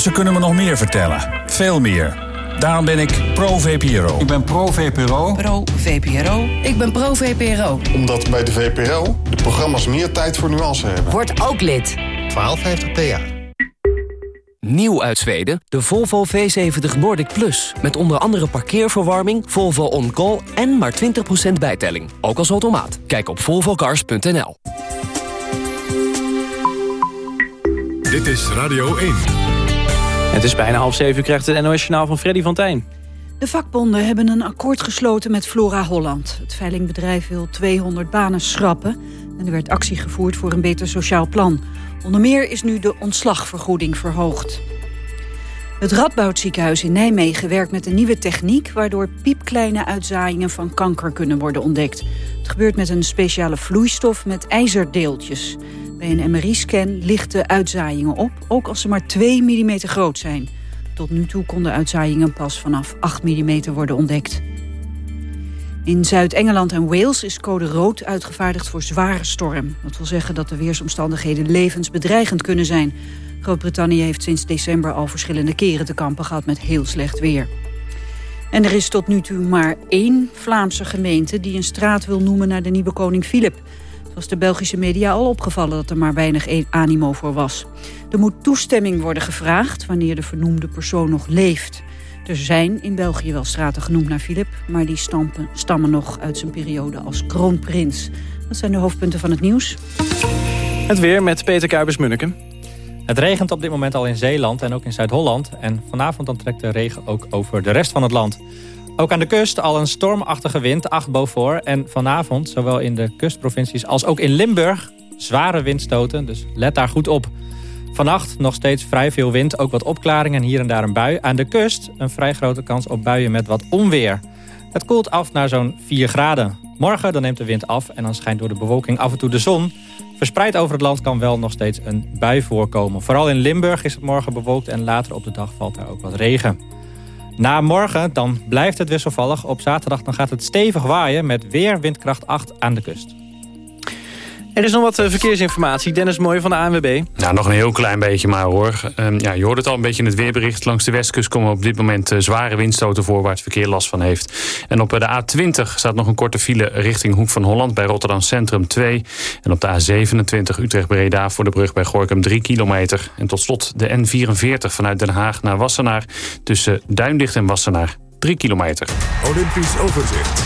Ze kunnen me nog meer vertellen. Veel meer. Daarom ben ik pro-VPRO. Ik ben pro-VPRO. Pro-VPRO. Ik ben pro-VPRO. Omdat bij de VPRO de programma's meer tijd voor nuance hebben. Word ook lid. 1250 PA. Nieuw uit Zweden, de Volvo V70 Nordic Plus. Met onder andere parkeerverwarming, Volvo On Call en maar 20% bijtelling. Ook als automaat. Kijk op volvocars.nl. Dit is Radio 1. Het is bijna half zeven. U krijgt het NOS Journaal van Freddy van Tijn. De vakbonden hebben een akkoord gesloten met Flora Holland. Het veilingbedrijf wil 200 banen schrappen... en er werd actie gevoerd voor een beter sociaal plan. Onder meer is nu de ontslagvergoeding verhoogd. Het Radboudziekenhuis in Nijmegen werkt met een nieuwe techniek... waardoor piepkleine uitzaaiingen van kanker kunnen worden ontdekt. Het gebeurt met een speciale vloeistof met ijzerdeeltjes. Bij een MRI-scan lichten uitzaaiingen op, ook als ze maar 2 mm groot zijn. Tot nu toe konden uitzaaiingen pas vanaf 8 mm worden ontdekt. In Zuid-Engeland en Wales is code rood uitgevaardigd voor zware storm. Dat wil zeggen dat de weersomstandigheden levensbedreigend kunnen zijn. Groot-Brittannië heeft sinds december al verschillende keren te kampen gehad met heel slecht weer. En er is tot nu toe maar één Vlaamse gemeente... die een straat wil noemen naar de nieuwe koning Filip. Was de Belgische media al opgevallen dat er maar weinig e- animo voor was. Er moet toestemming worden gevraagd wanneer de vernoemde persoon nog leeft. Er zijn in België wel straten genoemd naar Filip... maar die stampen, stammen nog uit zijn periode als kroonprins. Dat zijn de hoofdpunten van het nieuws. Het weer met Peter Kuipers-Munneke. Het regent op dit moment al in Zeeland en ook in Zuid-Holland. En vanavond dan trekt de regen ook over de rest van het land. Ook aan de kust al een stormachtige wind, 8 boven. En vanavond, zowel in de kustprovincies als ook in Limburg... zware windstoten, dus let daar goed op. Vannacht nog steeds vrij veel wind, ook wat opklaringen en hier en daar een bui. Aan de kust een vrij grote kans op buien met wat onweer. Het koelt af naar zo'n 4 graden. Morgen dan neemt de wind af en dan schijnt door de bewolking af en toe de zon. Verspreid over het land kan wel nog steeds een bui voorkomen. Vooral in Limburg is het morgen bewolkt en later op de dag valt er ook wat regen. Na morgen dan blijft het wisselvallig. Op zaterdag dan gaat het stevig waaien met weer windkracht 8 aan de kust. Er is nog wat eh, verkeersinformatie. Dennis Mooi van de ANWB. Nou, nog een heel klein beetje maar hoor. Um, ja, je hoort het al een beetje in het weerbericht. Langs de westkust komen op dit moment uh, zware windstoten voor... waar het verkeer last van heeft. En op uh, de A20 staat nog een korte file richting Hoek van Holland... bij Rotterdam Centrum 2. En op de A27 Utrecht-Breda voor de brug bij Gorkum 3 kilometer. En tot slot de N44 vanuit Den Haag naar Wassenaar... tussen Duindicht en Wassenaar 3 kilometer. Olympisch overzicht.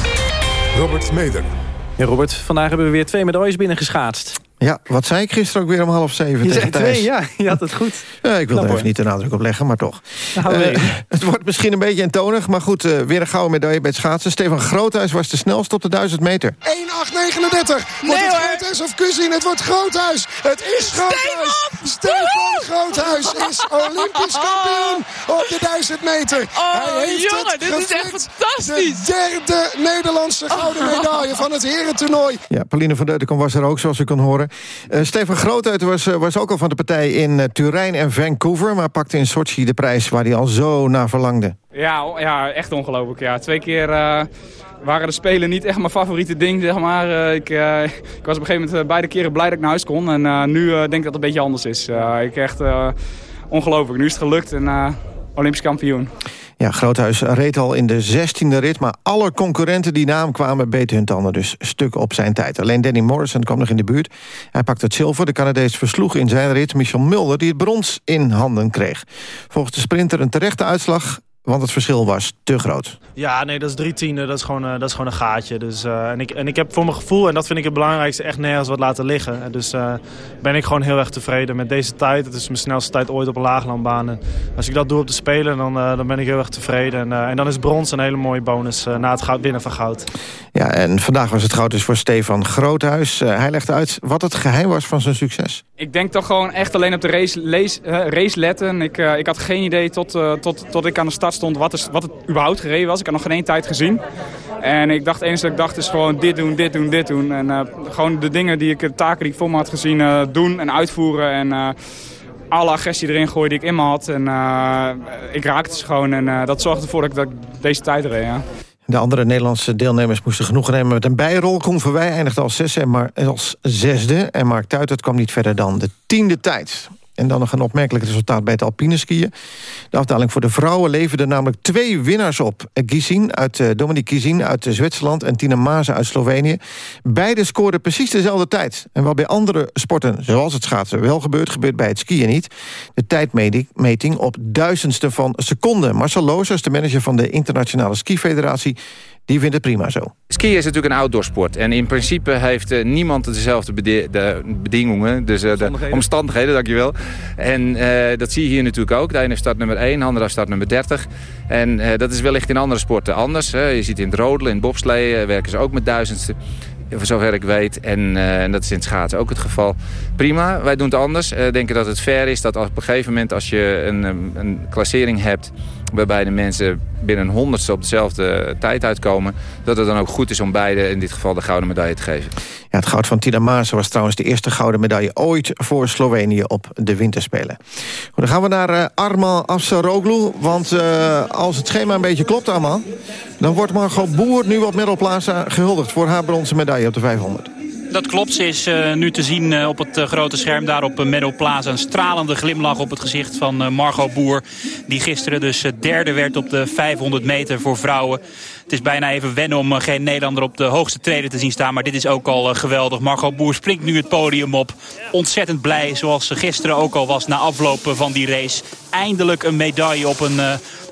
Robert Meder. Robert, vandaag hebben we weer twee medailles binnengeschaatst. Ja, wat zei ik gisteren ook weer om half zeven Je tegen zei Thijs? twee, ja. Je had het goed. Ja, ik wil Nou, er even niet de nadruk op leggen, maar toch. Nou, nee. het wordt misschien een beetje eentonig, maar goed, eh, weer een gouden medaille bij het schaatsen. Stefan Groothuis was de snelste op de 1000 meter. 1,839. Wordt het Groothuis of Kuzin? Het wordt Groothuis. Het is Groothuis. Stefan Groothuis is Olympisch kampioen op de 1000 meter. Oh, Hij heeft jongen, het dit is echt fantastisch. De derde Nederlandse gouden medaille van het herentoernooi. Ja, Pauline van Deutenkom was er ook, zoals u kon horen. Eh, Stefan Groothuis was, eh, was ook al van de partij in eh, Turijn en Vancouver... maar pakte in Sochi de prijs waar hij al zo naar verlangde. Ja, ja echt ongelooflijk. Ja. Twee keer waren de Spelen niet echt mijn favoriete ding, zeg maar. Ik, ik was op een gegeven moment beide keren blij dat ik naar huis kon. En nu denk ik dat het een beetje anders is. Ik echt ongelooflijk. Nu is het gelukt en Olympisch kampioen. Ja, Groothuis reed al in de 16e rit... maar alle concurrenten die na hem kwamen beten hun tanden dus stuk op zijn tijd. Alleen Danny Morrison kwam nog in de buurt. Hij pakte het zilver. De Canadees versloeg in zijn rit Michel Mulder... die het brons in handen kreeg. Volgens de sprinter een terechte uitslag... want het verschil was te groot. Ja, nee, dat is drie tiende. Dat is gewoon, eh, dat is gewoon een gaatje. Dus, eh, en, ik, en ik heb voor mijn gevoel, en dat vind ik het belangrijkste, echt nergens wat laten liggen. En Dus eh, ben ik gewoon heel erg tevreden met deze tijd. Het is mijn snelste tijd ooit op een laaglandbaan. En als ik dat doe op de Spelen, dan, eh, dan ben ik heel erg tevreden. En, eh, en dan is brons een hele mooie bonus na het goud, winnen van goud. Ja, en vandaag was het goud dus voor Stefan Groothuis. Hij legde uit wat het geheim was van zijn succes. Ik denk toch gewoon echt alleen op de race, lees, race letten. Ik, eh, ik had geen idee tot, eh, tot, tot ik aan de start stond wat, wat het überhaupt gereden was. Ik had nog geen één tijd gezien. En ik dacht, enige dat ik dacht is gewoon dit doen, dit doen, dit doen. En eh, gewoon de dingen die ik, de taken die ik voor me had gezien, eh, doen en uitvoeren. En eh, alle agressie erin gooien die ik in me had. En ik raakte ze gewoon en dat zorgde ervoor dat ik, dat deze tijd reed. Ja. De andere Nederlandse deelnemers moesten genoegen nemen met een bijrol. Koen Verwij eindigde als, zesde en maar, als zesde. En Mark Tuitert kwam niet verder dan de tiende tijd. En dan nog een opmerkelijk resultaat bij het alpine skiën. De afdaling voor de vrouwen leverde namelijk twee winnaars op. Uit, eh, Dominique Gizin uit eh, Zwitserland en Tina Maze uit Slovenië. Beide scoorden precies dezelfde tijd. En wat bij andere sporten, zoals het schaatsen, wel gebeurt... gebeurt bij het skiën niet. De tijdmeting op duizendste van seconde. Marcel Loosers, de manager van de Internationale Skifederatie... die vindt het prima zo. Skiën is natuurlijk een outdoorsport. En in principe heeft eh, niemand dezelfde bede- de bedingingen. Dus eh, de omstandigheden, dankjewel. En eh, dat zie je hier natuurlijk ook. De ene start nummer 1, de andere start nummer 30. En eh, dat is wellicht in andere sporten anders. Hè. Je ziet in het rodelen, in het bobsleeën werken ze ook met duizendste. Voor zover ik weet. En, eh, en dat is in het schaatsen ook het geval. Prima, wij doen het anders. Eh denken dat het fair is dat op een gegeven moment... als je een, een, een klassering hebt waarbij de mensen binnen een honderdste op dezelfde tijd uitkomen... dat het dan ook goed is om beide in dit geval de gouden medaille te geven. Ja, het goud van Tina Maas was trouwens de eerste gouden medaille ooit voor Slovenië op de winterspelen. Goed, dan gaan we naar eh, Arman Afsaroglu. Want eh, als het schema een beetje klopt, Arman... dan wordt Margot Boer nu op Medal Plaza gehuldigd... voor haar bronzen medaille op de 500. Dat klopt. Ze is uh, nu te zien uh, op het uh, grote scherm daar op Meadow Plaza. Een stralende glimlach op het gezicht van Margot Boer. Die gisteren dus derde werd op de 500 meter voor vrouwen. Het is bijna even wennen om geen Nederlander op de hoogste treden te zien staan. Maar dit is ook al geweldig. Margot Boer springt nu het podium op. Ontzettend blij, zoals ze gisteren ook al was na afloop van die race. Eindelijk een medaille op een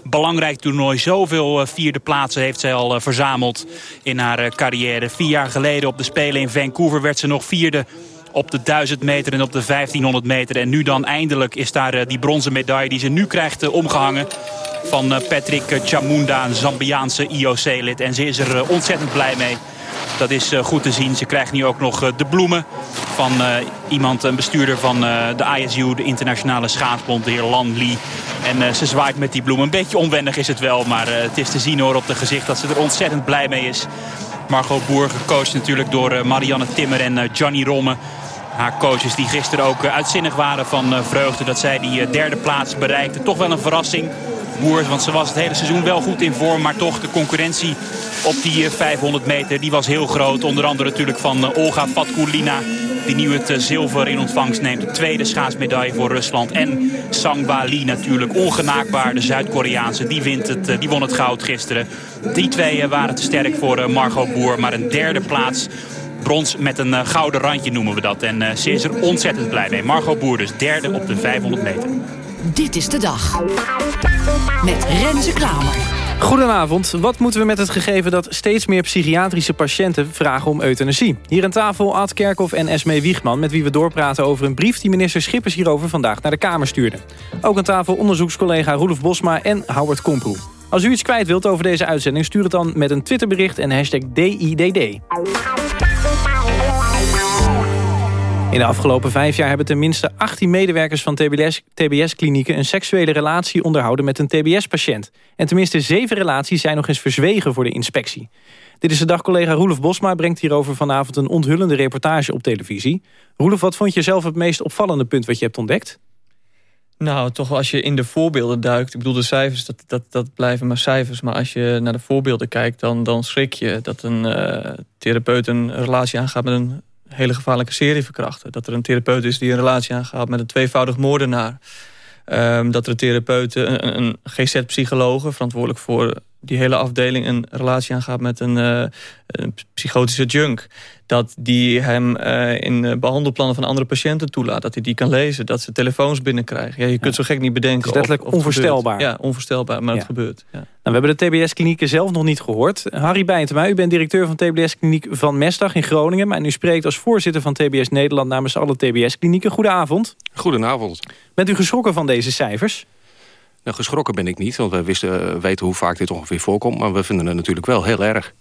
belangrijk toernooi. Zoveel vierde plaatsen heeft zij al verzameld in haar carrière. Vier jaar geleden op de Spelen in Vancouver werd ze nog vierde op de 1000 meter en op de 1500 meter. En nu dan eindelijk is daar die bronzen medaille die ze nu krijgt omgehangen van Patrick Chamunda, een Zambiaanse IOC-lid. En ze is er ontzettend blij mee. Dat is goed te zien. Ze krijgt nu ook nog de bloemen van iemand, een bestuurder van de ISU, de Internationale Schaatsbond, de heer Lan Lee. En ze zwaait met die bloemen. Een beetje onwennig is het wel, maar het is te zien hoor op het gezicht dat ze er ontzettend blij mee is. Margot Boer, gecoacht natuurlijk door Marianne Timmer en Johnny Romme. Haar coaches die gisteren ook uitzinnig waren van vreugde dat zij die derde plaats bereikte. Toch wel een verrassing. Boer, want ze was het hele seizoen wel goed in vorm. Maar toch de concurrentie op die 500 meter die was heel groot. Onder andere natuurlijk van Olga Fatkulina. Die nu het zilver in ontvangst neemt. De tweede schaatsmedaille voor Rusland. En Sangba Lee natuurlijk. Ongenaakbaar, de Zuid-Koreaanse. Die, wint het, die won het goud gisteren. Die twee waren te sterk voor Margot Boer. Maar een derde plaats brons met een gouden randje noemen we dat. En ze is er ontzettend blij mee. Margot Boer dus derde op de 500 meter. Dit is de dag. Met Renze Klamer. Goedenavond. Wat moeten we met het gegeven dat steeds meer psychiatrische patiënten vragen om euthanasie? Hier aan tafel Ad Kerkhoff en Esmee Wiegman... met wie we doorpraten over een brief die minister Schippers hierover vandaag naar de Kamer stuurde. Ook aan tafel onderzoekscollega Roelof Bosma en Howard Komproe. Als u iets kwijt wilt over deze uitzending... stuur het dan met een Twitterbericht en hashtag DIDD. In de afgelopen vijf jaar hebben tenminste 18 medewerkers van TBS-klinieken... een seksuele relatie onderhouden met een TBS-patiënt. En tenminste zeven relaties zijn nog eens verzwegen voor de inspectie. Dit is de dagcollega Roelof Bosma brengt hierover vanavond een onthullende reportage op televisie. Roelof, wat vond je zelf het meest opvallende punt wat je hebt ontdekt? Nou, toch als je in de voorbeelden duikt. Ik bedoel, de cijfers, dat, dat, dat blijven maar cijfers. Maar als je naar de voorbeelden kijkt, dan, dan schrik je... dat een uh, therapeut een relatie aangaat met een hele gevaarlijke serie verkrachten. Dat er een therapeut is die een relatie aangaat met een tweevoudig moordenaar. Um, dat er een therapeut, een, een GZ-psychologe, verantwoordelijk voor die hele afdeling... een relatie aangaat met een, uh, een psychotische junk. Dat die hem uh, in behandelplannen van andere patiënten toelaat. Dat hij die kan lezen, dat ze telefoons binnenkrijgen. Ja, je kunt zo gek niet bedenken. Het is letterlijk onvoorstelbaar. Ja, onvoorstelbaar, maar het gebeurt. Ja. Nou, we hebben de TBS-klinieken zelf nog niet gehoord. Harry Bijntema, u bent directeur van TBS-kliniek van Mestdag in Groningen. Maar u spreekt als voorzitter van TBS Nederland namens alle TBS-klinieken. Goedenavond. Goedenavond. Bent u geschrokken van deze cijfers? Nou, geschrokken ben ik niet, want we wisten, weten hoe vaak dit ongeveer voorkomt. Maar we vinden het natuurlijk wel heel erg.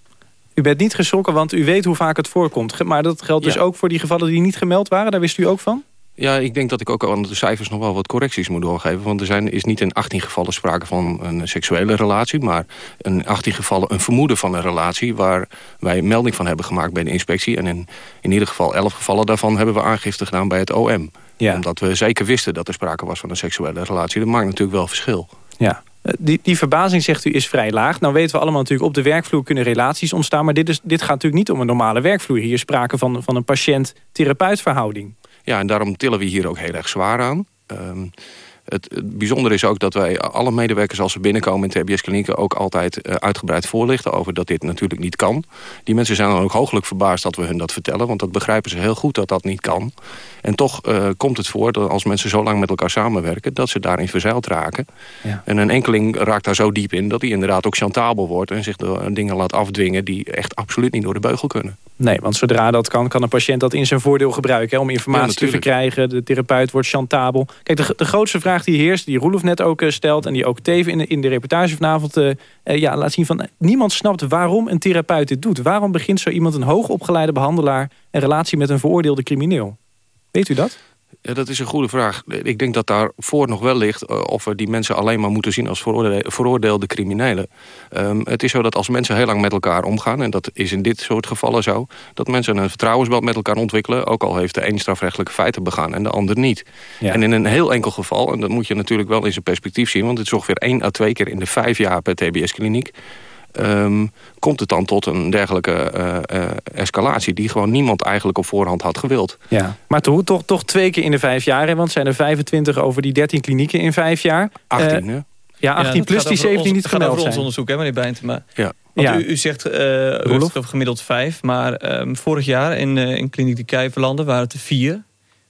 U bent niet geschrokken, want u weet hoe vaak het voorkomt. Maar dat geldt dus ook voor die gevallen die niet gemeld waren? Daar wist u ook van? Ja, ik denk dat ik ook aan de cijfers nog wel wat correcties moet doorgeven. Want er zijn, is niet in 18 gevallen sprake van een seksuele relatie... maar in 18 gevallen een vermoeden van een relatie... waar wij melding van hebben gemaakt bij de inspectie. En in, in ieder geval 11 gevallen daarvan hebben we aangifte gedaan bij het OM. Ja. Omdat we zeker wisten dat er sprake was van een seksuele relatie. Dat maakt natuurlijk wel verschil. Ja. Die, die verbazing, zegt u, is vrij laag. Nou weten we allemaal natuurlijk, op de werkvloer kunnen relaties ontstaan... maar dit, is, dit gaat natuurlijk niet om een normale werkvloer. Hier sprake van, van een patiënt-therapeutverhouding. Ja, en daarom tillen we hier ook heel erg zwaar aan. Um, het, het bijzondere is ook dat wij alle medewerkers als ze binnenkomen in TBS-klinieken... ook altijd uh, uitgebreid voorlichten over dat dit natuurlijk niet kan. Die mensen zijn dan ook hooglijk verbaasd dat we hun dat vertellen... want dat begrijpen ze heel goed dat dat niet kan. En toch uh, komt het voor dat als mensen zo lang met elkaar samenwerken... dat ze daarin verzeild raken. Ja. En een enkeling raakt daar zo diep in dat hij inderdaad ook chantabel wordt... en zich door dingen laat afdwingen die echt absoluut niet door de beugel kunnen. Nee, want zodra dat kan, kan een patiënt dat in zijn voordeel gebruiken... Hè, om informatie ja, te verkrijgen. De therapeut wordt chantabel. Kijk, de, de grootste vraag die heerst, die Roelof net ook uh, stelt... en die ook Teven in de, in de reportage vanavond uh, ja, laat zien van... niemand snapt waarom een therapeut dit doet. Waarom begint zo iemand, een hoogopgeleide behandelaar... een relatie met een veroordeelde crimineel? Weet u dat? Ja, dat is een goede vraag. Ik denk dat daarvoor nog wel ligt of we die mensen alleen maar moeten zien als veroordeelde criminelen. Um, het is zo dat als mensen heel lang met elkaar omgaan, en dat is in dit soort gevallen zo, dat mensen een vertrouwensband met elkaar ontwikkelen, ook al heeft de een strafrechtelijke feiten begaan en de ander niet. Ja. En in een heel enkel geval, en dat moet je natuurlijk wel in zijn perspectief zien, want het is ongeveer één à twee keer in de vijf jaar per TBS-kliniek, ehm, komt het dan tot een dergelijke escalatie... die gewoon niemand eigenlijk op voorhand had gewild. Ja, maar toch, toch, toch twee keer in de vijf jaar, hè? want zijn er 25 over die 13 klinieken in vijf jaar. 18, hè? Ja, 18 plus die 17 niet gemeld zijn. Het ons onderzoek, hè, meneer Bijntema. Ja. Want Ja. u, u zegt uh, gemiddeld vijf. Maar ehm, vorig jaar in, eh, in kliniek de Kijverlanden waren het er vier.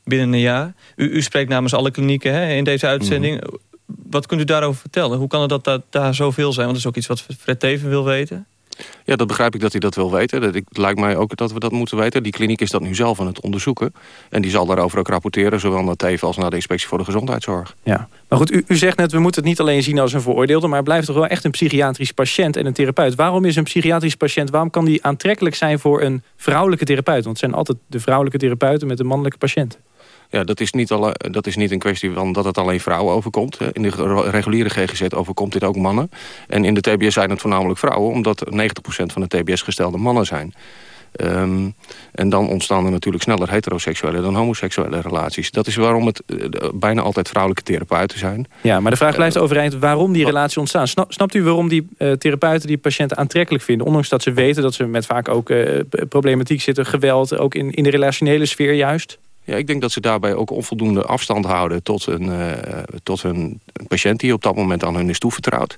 Binnen een jaar. U, u spreekt namens alle klinieken hè, in deze uitzending. Wat kunt u daarover vertellen? Hoe kan het dat daar zoveel zijn? Want dat is ook iets wat Fred Teven wil weten. Ja, dat begrijp ik dat hij dat wil weten. Dat, ik, het lijkt mij ook dat we dat moeten weten. Die kliniek is dat nu zelf aan het onderzoeken. En die zal daarover ook rapporteren... zowel naar TEVE als naar de Inspectie voor de Gezondheidszorg. Ja. Maar goed, u, u zegt net, we moeten het niet alleen zien als een veroordeelde... maar het blijft toch wel echt een psychiatrisch patiënt en een therapeut. Waarom is een psychiatrisch patiënt... waarom kan die aantrekkelijk zijn voor een vrouwelijke therapeut? Want het zijn altijd de vrouwelijke therapeuten met de mannelijke patiënten. Ja, dat is, niet alle, dat is niet een kwestie van dat het alleen vrouwen overkomt. In de reguliere GGZ overkomt dit ook mannen. En in de TBS zijn het voornamelijk vrouwen... omdat 90% van de TBS gestelde mannen zijn. Um, en dan ontstaan er natuurlijk sneller heteroseksuele dan homoseksuele relaties. Dat is waarom het uh, bijna altijd vrouwelijke therapeuten zijn. Ja, maar de vraag blijft overeind waarom die relatie ontstaan. Snap, snapt u waarom die uh, therapeuten die patiënten aantrekkelijk vinden? Ondanks dat ze weten dat ze met vaak ook uh, problematiek zitten, geweld, ook in, in de relationele sfeer juist? Ja, ik denk dat ze daarbij ook onvoldoende afstand houden tot een, uh, tot een patiënt die op dat moment aan hun is toevertrouwd.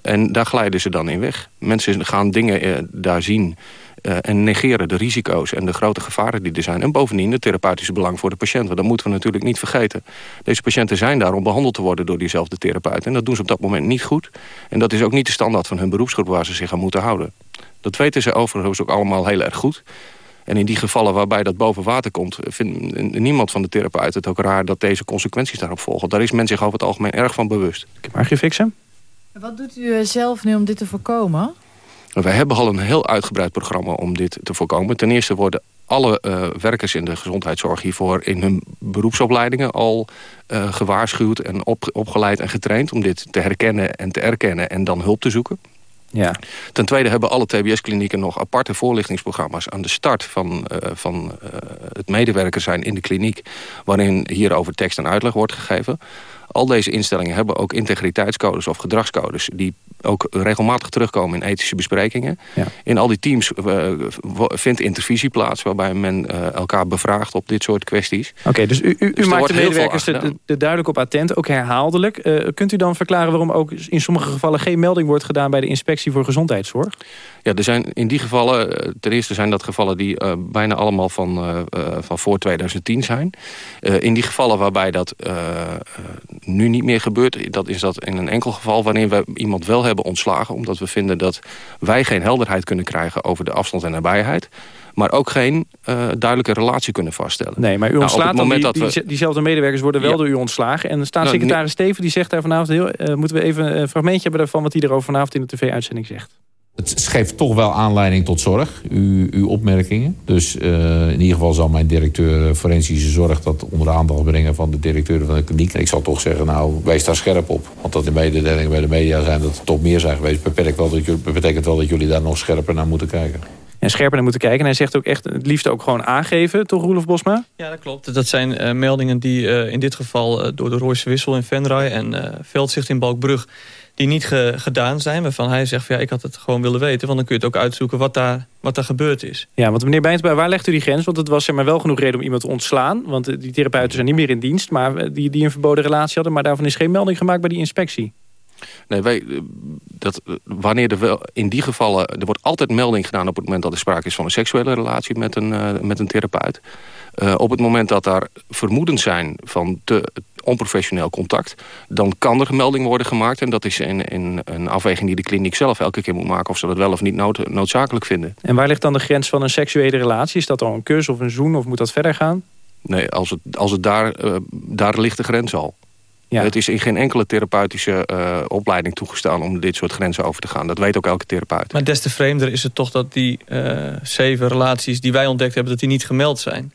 En daar glijden ze dan in weg. Mensen gaan dingen uh, daar zien uh, en negeren de risico's en de grote gevaren die er zijn. En bovendien het therapeutische belang voor de patiënt. Want dat moeten we natuurlijk niet vergeten. Deze patiënten zijn daar om behandeld te worden door diezelfde therapeut. En dat doen ze op dat moment niet goed. En dat is ook niet de standaard van hun beroepsgroep waar ze zich aan moeten houden. Dat weten ze overigens ook allemaal heel erg goed. En in die gevallen waarbij dat boven water komt... vindt niemand van de therapeuten het ook raar dat deze consequenties daarop volgen. Daar is men zich over het algemeen erg van bewust. Margie Fixen? Wat doet u zelf nu om dit te voorkomen? Wij hebben al een heel uitgebreid programma om dit te voorkomen. Ten eerste worden alle uh, werkers in de gezondheidszorg hiervoor in hun beroepsopleidingen al uh, gewaarschuwd en op, opgeleid en getraind om dit te herkennen en te erkennen en dan hulp te zoeken. Ja. Ten tweede hebben alle TBS-klinieken nog aparte voorlichtingsprogramma's aan de start van, uh, van uh, het medewerker zijn in de kliniek, waarin hierover tekst en uitleg wordt gegeven. Al deze instellingen hebben ook integriteitscodes of gedragscodes... die ook regelmatig terugkomen in ethische besprekingen. Ja. In al die teams uh, vindt intervisie plaats... waarbij men uh, elkaar bevraagt op dit soort kwesties. Oké, okay, dus u, u, dus u maakt de medewerkers er duidelijk op attent, ook herhaaldelijk. Uh, kunt u dan verklaren waarom ook in sommige gevallen... geen melding wordt gedaan bij de Inspectie voor Gezondheidszorg? Ja, er zijn in die gevallen... ten eerste zijn dat gevallen die bijna allemaal van, van voor 2010 zijn. in die gevallen waarbij dat nu niet meer gebeurt. Dat is dat in een enkel geval wanneer we iemand wel hebben ontslagen. Omdat we vinden dat wij geen helderheid kunnen krijgen over de afstand en nabijheid. Maar ook geen uh, duidelijke relatie kunnen vaststellen. Nee, maar u nou, ontslaat die, die, we... diezelfde medewerkers worden wel ja. door u ontslagen. En staatssecretaris nou, Steven die zegt daar vanavond... Heel, uh, moeten we even een fragmentje hebben daarvan... wat hij erover vanavond in de tv-uitzending zegt. Het geeft toch wel aanleiding tot zorg, uw, uw opmerkingen. Dus uh, in ieder geval zal mijn directeur forensische zorg... dat onder de aandacht brengen van de directeur van de kliniek. En ik zal toch zeggen, nou, wees daar scherp op. Want dat de mededelingen bij de media zijn dat er toch meer zijn geweest... betekent wel dat, jullie, betekent wel dat jullie daar nog scherper naar moeten kijken. En scherper naar moeten kijken. En hij zegt ook echt het liefst ook gewoon aangeven, toch Roelof Bosma? Ja, dat klopt. Dat zijn uh, meldingen die uh, in dit geval uh, door de Royse Wissel in Venray... en Veldzicht in Balkbrug die niet ge gedaan zijn. Waarvan hij zegt, van, ja, ik had het gewoon willen weten. Want dan kun je het ook uitzoeken wat daar, wat daar gebeurd is. Ja, want meneer Bijnsma, waar legt u die grens? Want het was zeg maar, wel genoeg reden om iemand te ontslaan. Want die therapeuten zijn niet meer in dienst. Maar die, die een verboden relatie hadden. Maar daarvan is geen melding gemaakt bij die inspectie. Nee, wij, dat, wanneer er wel, in die gevallen... er wordt altijd melding gedaan op het moment dat er sprake is van een seksuele relatie met een, uh, met een therapeut. Uh, op het moment dat daar vermoedens zijn van te onprofessioneel contact... dan kan er melding worden gemaakt. En dat is in, in een afweging die de kliniek zelf elke keer moet maken... of ze dat wel of niet nood, noodzakelijk vinden. En waar ligt dan de grens van een seksuele relatie? Is dat dan een kus of een zoen of moet dat verder gaan? Nee, als het, als het daar, uh, daar ligt de grens al. Ja. Het is in geen enkele therapeutische uh, opleiding toegestaan... om dit soort grenzen over te gaan. Dat weet ook elke therapeut. Maar des te vreemder is het toch dat die uh, zeven relaties... die wij ontdekt hebben, dat die niet gemeld zijn.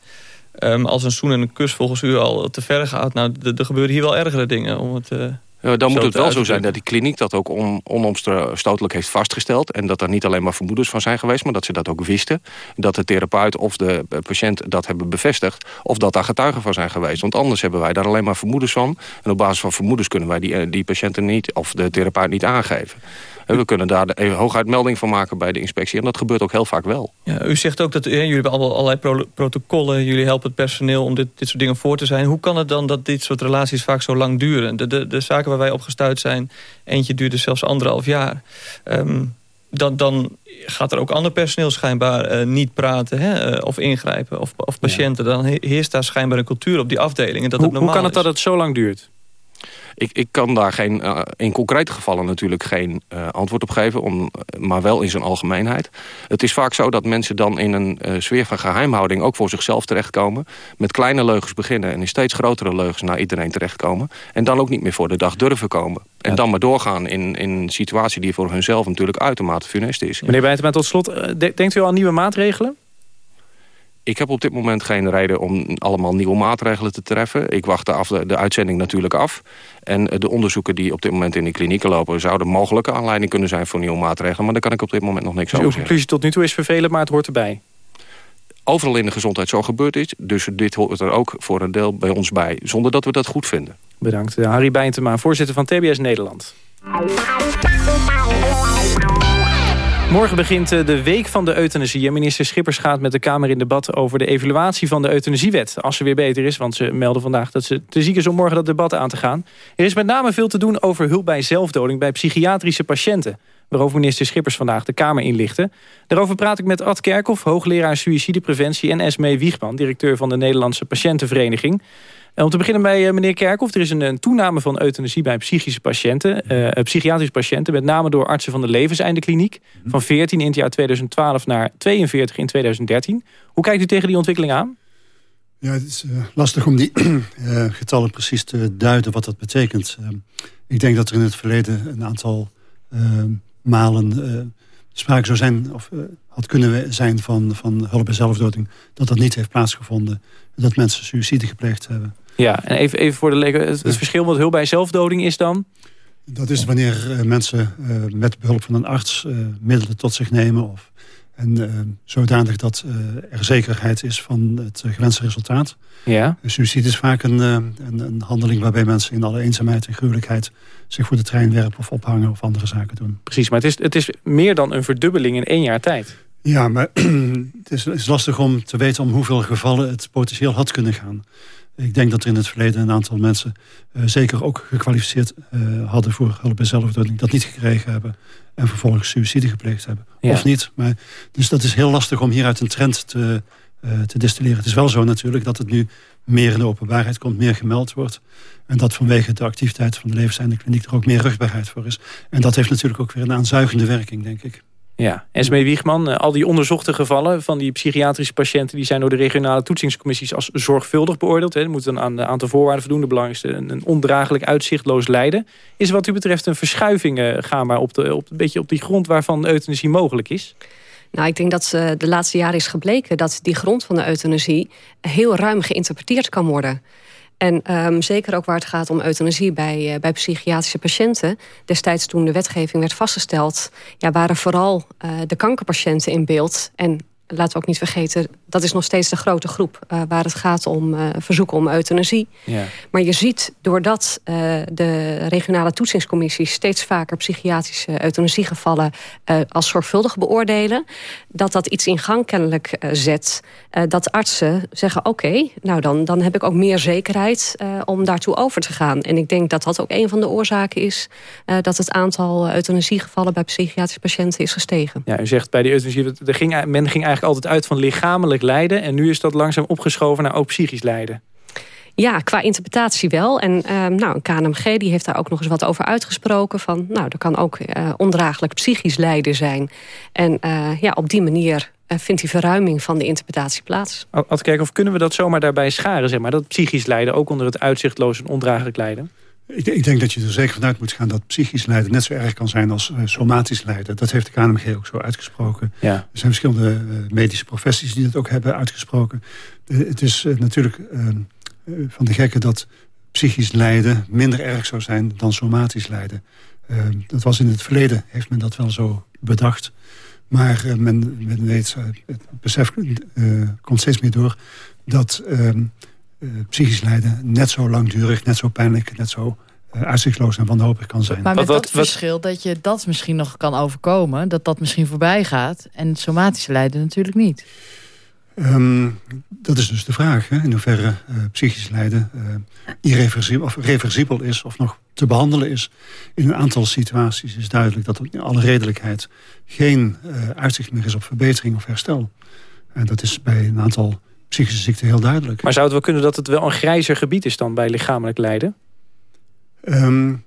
Um, als een zoen en een kus volgens u al te ver gaat... nou, er gebeuren hier wel ergere dingen om het... Uh, ja, dan moet het wel zo zijn dat die kliniek dat ook on, onomstotelijk heeft vastgesteld. En dat er niet alleen maar vermoedens van zijn geweest, maar dat ze dat ook wisten. Dat de therapeut of de patiënt dat hebben bevestigd. Of dat daar getuigen van zijn geweest. Want anders hebben wij daar alleen maar vermoedens van. En op basis van vermoedens kunnen wij die, die patiënten niet, of de therapeut niet aangeven. We kunnen daar even hooguit melding van maken bij de inspectie. En dat gebeurt ook heel vaak wel. Ja, u zegt ook dat jullie hebben allemaal allerlei protocollen. Jullie helpen het personeel om dit, dit soort dingen voor te zijn. Hoe kan het dan dat dit soort relaties vaak zo lang duren? De, de, de zaken waar wij op gestuurd zijn, eentje duurde zelfs anderhalf jaar. Ehm, dan, dan gaat er ook ander personeel schijnbaar uh, niet praten hè, uh, of ingrijpen. Of, of patiënten. Dan heerst daar schijnbaar een cultuur op die afdelingen. Dat hoe, het normaal hoe kan het is. dat het zo lang duurt? Ik, ik kan daar geen, uh, in concrete gevallen natuurlijk geen uh, antwoord op geven, om, maar wel in zijn algemeenheid. Het is vaak zo dat mensen dan in een uh, sfeer van geheimhouding ook voor zichzelf terechtkomen. Met kleine leugens beginnen en in steeds grotere leugens naar iedereen terechtkomen. En dan ook niet meer voor de dag durven komen. En ja. dan maar doorgaan in, in een situatie die voor hunzelf natuurlijk uitermate funest is. Meneer Bijtema, tot slot, denkt u al aan nieuwe maatregelen? Ik heb op dit moment geen reden om allemaal nieuwe maatregelen te treffen. Ik wacht de, af, de, uitzending natuurlijk af. En de onderzoeken die op dit moment in de klinieken lopen... zouden mogelijke aanleiding kunnen zijn voor nieuwe maatregelen. Maar daar kan ik op dit moment nog niks dus over zeggen. Conclusie tot nu toe is vervelend, maar het hoort erbij. Overal in de gezondheidszorg gebeurt dit. Dus dit hoort er ook voor een deel bij ons bij. Zonder dat we dat goed vinden. Bedankt. Harry Bijntema, voorzitter van TBS Nederland. Morgen begint de week van de euthanasie. Minister Schippers gaat met de Kamer in debat over de evaluatie van de euthanasiewet. Als ze weer beter is, want ze melden vandaag dat ze te ziek is om morgen dat debat aan te gaan. Er is met name veel te doen over hulp bij zelfdoding bij psychiatrische patiënten. Waarover minister Schippers vandaag de Kamer inlichtte. Daarover praat ik met Ad Kerkhoff, hoogleraar suïcidepreventie... en Esmee Wiegman, directeur van de Nederlandse Patiëntenvereniging. En om te beginnen bij uh, meneer Kerkhoff. Er is een, een, toename van euthanasie bij psychische patiënten. Uh, psychiatrische patiënten, met name door artsen van de levenseindekliniek. Mm. Van 14 in het jaar 2012 naar 42 in 2013. Hoe kijkt u tegen die ontwikkeling aan? Ja, het is uh, lastig om die getallen precies te duiden wat dat betekent. ik denk dat er in het verleden een aantal malen sprake zou zijn... of had kunnen zijn van, van hulp bij zelfdoding... dat dat niet heeft plaatsgevonden. Dat mensen suïcide gepleegd hebben. Ja, en even, even voor de leken. Het, het verschil wat hulp bij zelfdoding is dan? Dat is wanneer uh, mensen uh, met behulp van een arts uh, middelen tot zich nemen. Of, en zodanig dat er zekerheid is van het gewenste resultaat. Ja. Suicide is vaak een, een, een, handeling waarbij mensen in alle eenzaamheid en gruwelijkheid... zich voor de trein werpen of ophangen of andere zaken doen. Precies, maar het is, het is meer dan een verdubbeling in één jaar tijd. Ja, maar het is, is, lastig om te weten om hoeveel gevallen het potentieel had kunnen gaan. Ik denk dat er in het verleden een aantal mensen... Uh, zeker ook gekwalificeerd uh, hadden voor hulp bij zelfdoding... dat niet gekregen hebben en vervolgens suïcide gepleegd hebben. Ja. Of niet. Maar, dus dat is heel lastig om hieruit een trend te, uh, te distilleren. Het is wel zo natuurlijk dat het nu meer in de openbaarheid komt... meer gemeld wordt. En dat vanwege de activiteit van de levenseindekliniek... er ook meer rugbaarheid voor is. En dat heeft natuurlijk ook weer een aanzuigende werking, denk ik. Ja, Esmee Wiegman, al die onderzochte gevallen van die psychiatrische patiënten... die zijn door de regionale toetsingscommissies als zorgvuldig beoordeeld. Hè. moeten dan aan een aantal voorwaarden voldoen. De belangrijkste een ondraaglijk uitzichtloos lijden. Is wat u betreft een verschuiving uh, gaanbaar op, de, op, een beetje op die grond... waarvan euthanasie mogelijk is? Nou, ik denk dat de laatste jaren is gebleken... dat die grond van de euthanasie heel ruim geïnterpreteerd kan worden... En um, zeker ook waar het gaat om euthanasie bij, uh, bij psychiatrische patiënten. Destijds toen de wetgeving werd vastgesteld... Ja, waren vooral uh, de kankerpatiënten in beeld. En laten we ook niet vergeten, dat is nog steeds de grote groep... Uh, waar het gaat om uh, verzoeken om euthanasie. Ja. Maar je ziet, doordat uh, de regionale toetsingscommissies... steeds vaker psychiatrische euthanasiegevallen als zorgvuldig beoordelen... dat dat iets in gang kennelijk zet. dat artsen zeggen, oké, okay, nou dan, dan heb ik ook meer zekerheid... om daartoe over te gaan. En ik denk dat dat ook een van de oorzaken is... dat het aantal euthanasiegevallen bij psychiatrische patiënten is gestegen. Ja, u zegt bij die euthanasie, er ging, men ging eigenlijk altijd uit van lichamelijk lijden... en nu is dat langzaam opgeschoven naar ook psychisch lijden. Ja, qua interpretatie wel. En uh, nou, een KNMG die heeft daar ook nog eens wat over uitgesproken. Van, nou, er kan ook uh, ondraaglijk psychisch lijden zijn. En uh, ja, op die manier vindt die verruiming van de interpretatie plaats. Ad Kerkhoff, kunnen we dat zomaar daarbij scharen? Zeg maar, dat psychisch lijden ook onder het uitzichtloos en ondraaglijk lijden? Ik, ik, denk dat je er zeker vanuit moet gaan dat psychisch lijden net zo erg kan zijn als uh, somatisch lijden. Dat heeft de KNMG ook zo uitgesproken. Ja. Er zijn verschillende uh, medische professies die dat ook hebben uitgesproken. Uh, het is natuurlijk van de gekke dat psychisch lijden minder erg zou zijn dan somatisch lijden. dat was in het verleden, heeft men dat wel zo bedacht. Maar men, men weet, het besef komt steeds meer door dat... Uh, psychisch lijden net zo langdurig, net zo pijnlijk... net zo uitzichtloos en wanhopig kan zijn. Maar met dat verschil dat je dat misschien nog kan overkomen... dat dat misschien voorbij gaat en het somatische lijden natuurlijk niet. Ehm, dat is dus de vraag, hè, in hoeverre uh, psychisch lijden uh, irreversibel of reversibel is of nog te behandelen is. In een aantal situaties is duidelijk dat er in alle redelijkheid geen uh, uitzicht meer is op verbetering of herstel. En dat is bij een aantal psychische ziekten heel duidelijk. Maar zou het wel kunnen dat het wel een grijzer gebied is dan bij lichamelijk lijden? Um,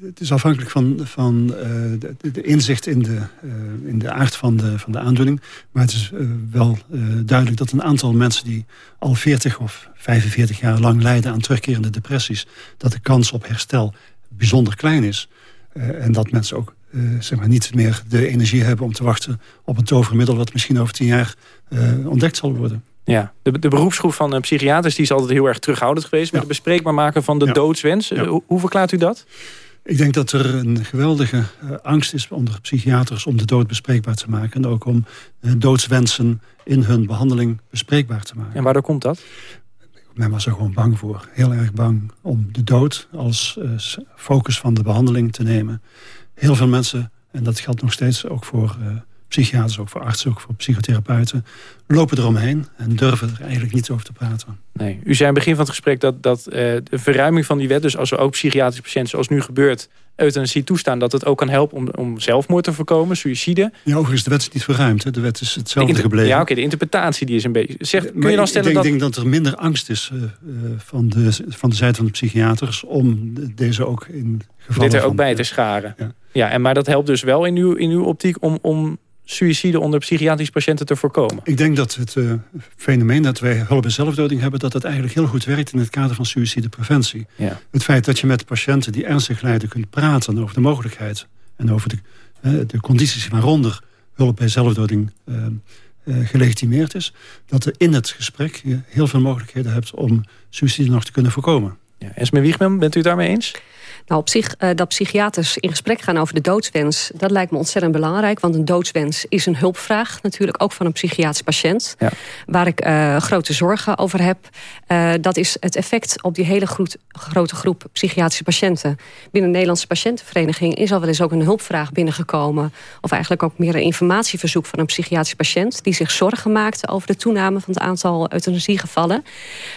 het is afhankelijk van, van uh, de, de, inzicht in de, uh, in de aard van de, van de aandoening. Maar het is uh, wel duidelijk dat een aantal mensen die al 40 of 45 jaar lang lijden aan terugkerende depressies, dat de kans op herstel bijzonder klein is. en dat mensen ook zeg maar niet meer de energie hebben om te wachten op een tovermiddel wat misschien over tien jaar ontdekt zal worden. Ja, de, de beroepsgroep van psychiaters die is altijd heel erg terughoudend geweest... met het bespreekbaar maken van de ja. doodswens. Hoe, hoe verklaart u dat? Ik denk dat er een geweldige angst is onder psychiaters om de dood bespreekbaar te maken. En ook om doodswensen in hun behandeling bespreekbaar te maken. En waardoor komt dat? Men was er gewoon bang voor. Heel erg bang om de dood als focus van de behandeling te nemen. Heel veel mensen, en dat geldt nog steeds ook voor psychiaters, ook voor artsen, ook voor psychotherapeuten... lopen eromheen en durven er eigenlijk niet over te praten. Nee. U zei aan het begin van het gesprek dat, dat uh, de verruiming van die wet... dus als er ook psychiatrische patiënten, zoals nu gebeurt... euthanasie toestaan, dat het ook kan helpen om, om zelfmoord te voorkomen, suïcide. Ja, overigens, de wet is niet verruimd. Hè? De wet is hetzelfde gebleven. Ja, oké, okay, de interpretatie die is een beetje... Zeg, kun je dan stellen ik denk, dat... denk dat er minder angst is uh, van, de, van de zijde van de psychiaters... om deze ook in gevallen Dit er ook van, bij te scharen. Ja. ja, en, maar dat helpt dus wel in uw, in uw optiek om... om suïcide onder psychiatrische patiënten te voorkomen? Ik denk dat het uh, fenomeen dat wij hulp en zelfdoding hebben... dat dat eigenlijk heel goed werkt in het kader van suïcidepreventie. Ja. Het feit dat je met patiënten die ernstig lijden kunt praten... over de mogelijkheid en over de, uh, de condities waaronder hulp bij zelfdoding... Uh, gelegitimeerd is, dat er in het gesprek je heel veel mogelijkheden hebt... om suïcide nog te kunnen voorkomen. Ja, Esme Wiegman, bent u het daarmee eens? Nou, op zich, uh, dat psychiaters in gesprek gaan over de doodswens... dat lijkt me ontzettend belangrijk. Want een doodswens is een hulpvraag. Natuurlijk ook van een psychiatrisch patiënt. Ja. Waar ik uh, grote zorgen over heb. Uh, dat is het effect op die hele groet, grote groep psychiatrische patiënten. Binnen de Nederlandse patiëntenvereniging... is al wel eens ook een hulpvraag binnengekomen. Of eigenlijk ook meer een informatieverzoek van een psychiatrisch patiënt... die zich zorgen maakte over de toename van het aantal euthanasiegevallen.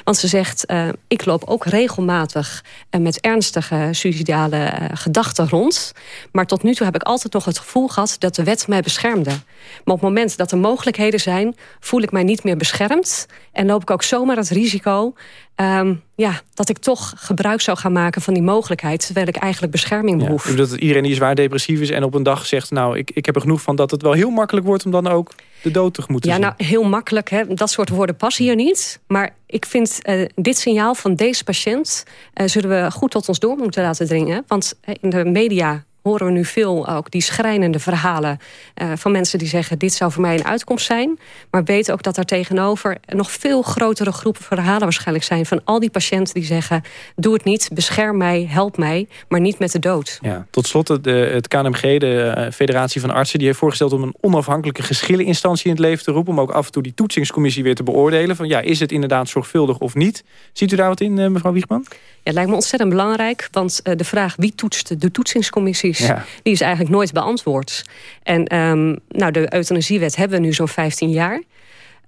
Want ze zegt, ik loop ook regelmatig... met ernstige suïcidale uh, gedachten rond. Maar tot nu toe heb ik altijd nog het gevoel gehad dat de wet mij beschermde. Maar op het moment dat er mogelijkheden zijn, voel ik mij niet meer beschermd. En loop ik ook zomaar het risico um, ja, dat ik toch gebruik zou gaan maken van die mogelijkheid... terwijl ik eigenlijk bescherming behoef. Ja, dat iedereen die zwaar depressief is en op een dag zegt... nou, ik, ik heb er genoeg van dat het wel heel makkelijk wordt... om dan ook de dood tegemoet te ja, zien. Ja, nou, heel makkelijk. Hè? Dat soort woorden passen hier niet. Maar ik vind uh, dit signaal van deze patiënt... Uh, zullen we goed tot ons door moeten laten dringen. Want in de media horen we nu veel ook die schrijnende verhalen uh, van mensen die zeggen... dit zou voor mij een uitkomst zijn. Maar weten ook dat daar tegenover nog veel grotere groepen verhalen waarschijnlijk zijn... van al die patiënten die zeggen, doe het niet, bescherm mij, help mij... maar niet met de dood. Ja, tot slot, de, het KNMG, de uh, Federatie van Artsen... die heeft voorgesteld om een onafhankelijke geschilleninstantie in het leven te roepen... om ook af en toe die toetsingscommissie weer te beoordelen... van ja, is het inderdaad zorgvuldig of niet? Ziet u daar wat in, uh, mevrouw Wiegman? Ja, het lijkt me ontzettend belangrijk, want de vraag wie toetst de toetsingscommissie ja. die is eigenlijk nooit beantwoord. En um, nou, de euthanasiewet hebben we nu zo'n 15 jaar.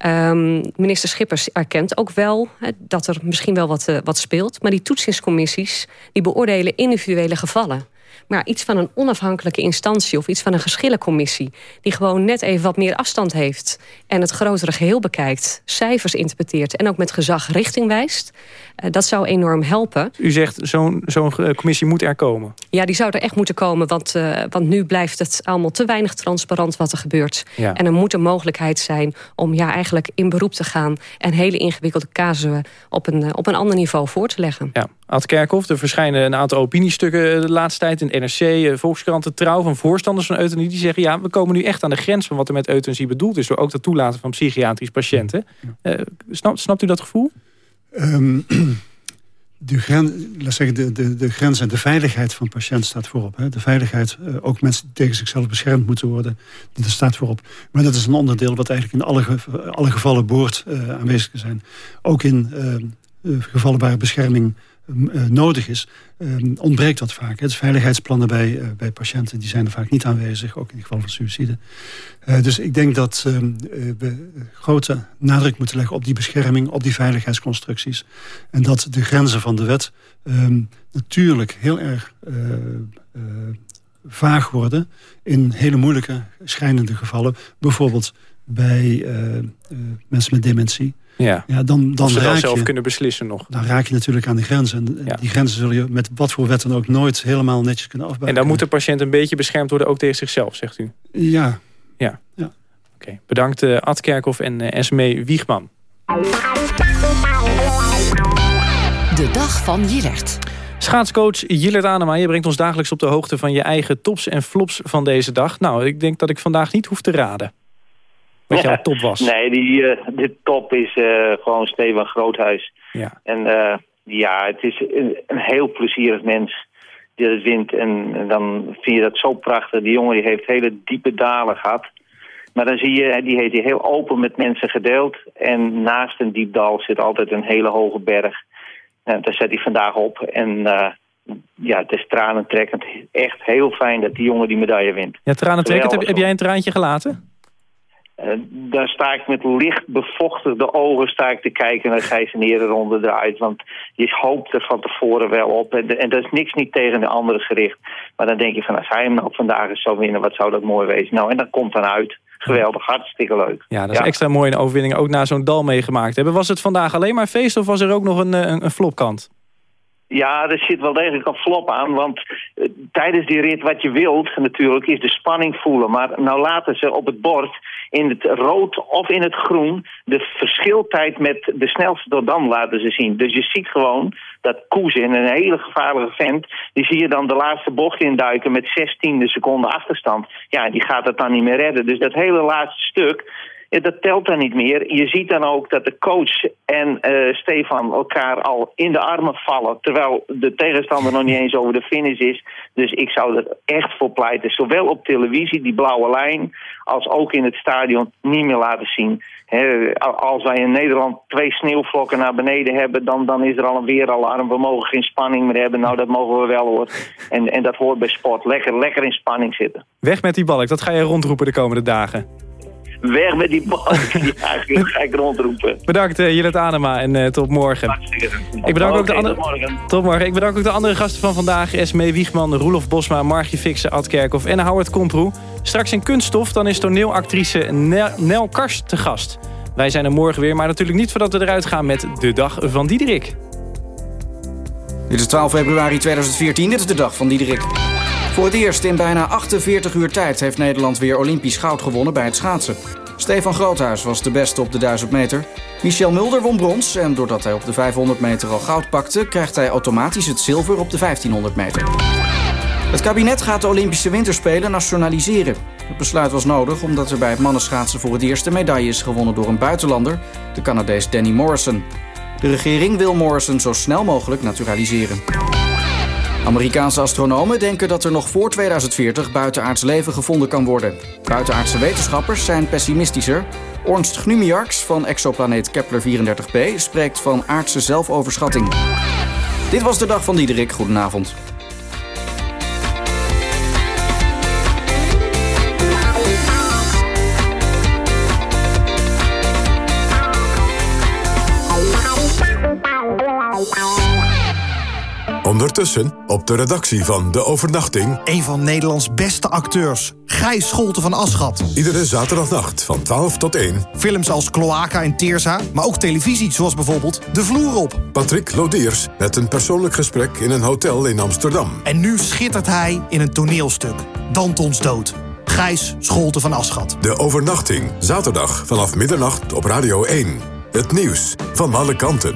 Um, minister Schippers erkent ook wel he, dat er misschien wel wat, uh, wat speelt. Maar die toetsingscommissies die beoordelen individuele gevallen. Maar iets van een onafhankelijke instantie of iets van een geschillencommissie... die gewoon net even wat meer afstand heeft... en het grotere geheel bekijkt, cijfers interpreteert... en ook met gezag richting wijst, uh, dat zou enorm helpen. U zegt, zo'n zo'n commissie moet er komen? Ja, die zou er echt moeten komen, want, uh, want nu blijft het allemaal te weinig transparant wat er gebeurt. Ja. En er moet een mogelijkheid zijn om ja, eigenlijk in beroep te gaan... en hele ingewikkelde casussen op een, op een ander niveau voor te leggen. Ja. Ad Kerkhoff, er verschijnen een aantal opiniestukken de laatste tijd... in NRC, Volkskrant, Trouw van voorstanders van euthanasie... die zeggen, ja, we komen nu echt aan de grens van wat er met euthanasie bedoeld is... door ook het toelaten van psychiatrisch patiënten. Uh, snapt, snapt u dat gevoel? Um, de, gren, laat zeggen, de, de, de grens en de veiligheid van patiënt staat voorop. Hè. De veiligheid, uh, ook mensen die tegen zichzelf beschermd moeten worden, dat staat voorop. Maar dat is een onderdeel wat eigenlijk in alle, alle gevallen uh, aanwezig zijn. Ook in gevallen waar bescherming nodig is, ontbreekt dat vaak. Het veiligheidsplannen bij, bij patiënten die zijn er vaak niet aanwezig, ook in het geval van suïcide. dus ik denk dat we grote nadruk moeten leggen op die bescherming, op die veiligheidsconstructies. En dat de grenzen van de wet natuurlijk heel erg vaag worden in hele moeilijke, schijnende gevallen. Bijvoorbeeld bij mensen met dementie. Ja. Ja, dan, dan of ze raak zelf je, kunnen beslissen nog. Dan raak je natuurlijk aan de grenzen. En die grenzen zul je met wat voor wetten ook nooit helemaal netjes kunnen afbuigen. En dan moet de patiënt een beetje beschermd worden, ook tegen zichzelf, zegt u? Ja. Ja. ja. Oké, bedankt uh, Ad Kerkhoff en uh, Esme Wiegman. De dag van Jillert. Schaatscoach Jillert Anema, je brengt ons dagelijks op de hoogte van je eigen tops en flops van deze dag. Nou, ik denk dat ik vandaag niet hoef te raden wat jouw top was. Nee, die, uh, de top is uh, gewoon Steven Groothuis. Ja. En uh, ja, het is een, een, heel plezierig mens die het wint. En, en, dan vind je dat zo prachtig. Die jongen die heeft hele diepe dalen gehad. Maar dan zie je, die heeft hij heel open met mensen gedeeld. En naast een diep dal zit altijd een hele hoge berg. En daar zet hij vandaag op. En ja, het is tranentrekkend. Echt heel fijn dat die jongen die medaille wint. Ja, tranentrekkend. Heb, heb jij een traantje gelaten? Uh, daar sta ik met licht bevochtigde ogen sta ik te kijken naar Gijs en Heren ronde draait. Want je hoopt er van tevoren wel op. En, en dat is niks niet tegen de andere gericht. Maar dan denk je van als hij hem nou vandaag eens zou winnen, wat zou dat mooi wezen. Nou, en dat komt dan uit. Geweldig, hartstikke leuk. Ja, dat is extra mooi een overwinning ook na zo'n dal meegemaakt hebben. Was het vandaag alleen maar feest of was er ook nog een, een, een flopkant? Ja, er zit wel degelijk een flop aan. Want uh, tijdens die rit wat je wilt natuurlijk is de spanning voelen. Maar nou laten ze op het bord in het rood of in het groen... de verschiltijd met de snelste door dan laten ze zien. Dus je ziet gewoon dat Koezin, een hele gevaarlijke vent... die zie je dan de laatste bocht induiken met 16 seconden achterstand. Ja, die gaat het dan niet meer redden. Dus dat hele laatste stuk... Dat telt dan niet meer. Je ziet dan ook dat de coach en uh, Stefan elkaar al in de armen vallen... terwijl de tegenstander nog niet eens over de finish is. Dus ik zou er echt voor pleiten. Zowel op televisie, die blauwe lijn... als ook in het stadion niet meer laten zien. Als wij in Nederland twee sneeuwvlokken naar beneden hebben... dan, dan is er al een weeralarm. We mogen geen spanning meer hebben. Nou, dat mogen we wel hoor. En, en dat hoort bij sport. Lekker, lekker in spanning zitten. Weg met die balk. Dat ga je rondroepen de komende dagen. Weg met die bal. Ja, ga ik rondroepen. Bedankt uh, Jillet Anema en uh, tot morgen. Ik bedank okay, ook de andere... tot morgen. Tot morgen. Ik bedank ook de andere gasten van vandaag. Esmee Wiegman, Roelof Bosma, Margie Fixen, Ad Kerkhoff en Howard Komproe. Straks in Kunststof, dan is toneelactrice Nel, Nel Karst te gast. Wij zijn er morgen weer, maar natuurlijk niet voordat we eruit gaan met de dag van Diederik. Dit is 12 februari 2014, dit is de dag van Diederik. Voor het eerst in bijna 48 uur tijd heeft Nederland weer Olympisch goud gewonnen bij het schaatsen. Stefan Groothuis was de beste op de 1000 meter. Michel Mulder won brons en doordat hij op de 500 meter al goud pakte... krijgt hij automatisch het zilver op de 1500 meter. Het kabinet gaat de Olympische Winterspelen nationaliseren. Het besluit was nodig omdat er bij het mannenschaatsen voor het eerst een medaille is gewonnen door een buitenlander, de Canadees Danny Morrison. De regering wil Morrison zo snel mogelijk naturaliseren. Amerikaanse astronomen denken dat er nog voor 2040 buitenaards leven gevonden kan worden. Buitenaardse wetenschappers zijn pessimistischer. Ernst Gnumiarks van exoplaneet Kepler 34b spreekt van aardse zelfoverschatting. Dit was de dag van Diederik. Goedenavond. Ondertussen op de redactie van De Overnachting... een van Nederlands beste acteurs, Gijs Scholte van Aschat. Iedere zaterdagnacht van 12 tot 1. Films als Cloaca en Teersa, maar ook televisie zoals bijvoorbeeld De Vloer op. Patrick Lodiers met een persoonlijk gesprek in een hotel in Amsterdam. En nu schittert hij in een toneelstuk, Dantons Dood. Gijs Scholte van Aschat. De Overnachting, zaterdag vanaf middernacht op Radio 1. Het nieuws van alle kanten.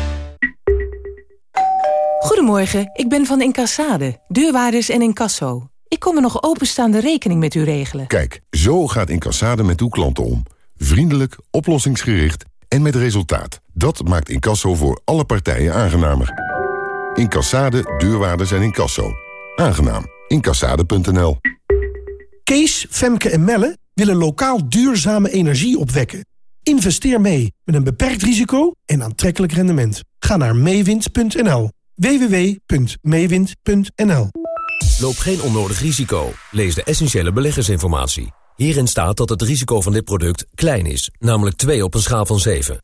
Goedemorgen, ik ben van Incassade, deurwaarders en incasso. Ik kom een nog openstaande rekening met u regelen. Kijk, zo gaat Incassade met uw klanten om. Vriendelijk, oplossingsgericht en met resultaat. Dat maakt Incasso voor alle partijen aangenamer. Incassade, deurwaarders en incasso. Aangenaam. Incassade.nl Kees, Femke en Melle willen lokaal duurzame energie opwekken. Investeer mee met een beperkt risico en aantrekkelijk rendement. Ga naar meewind.nl. www.meewind.nl Loop geen onnodig risico. Lees de essentiële beleggersinformatie. Hierin staat dat het risico van dit product klein is, namelijk 2 op een schaal van 7.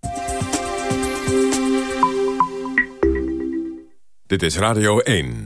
Dit is Radio 1.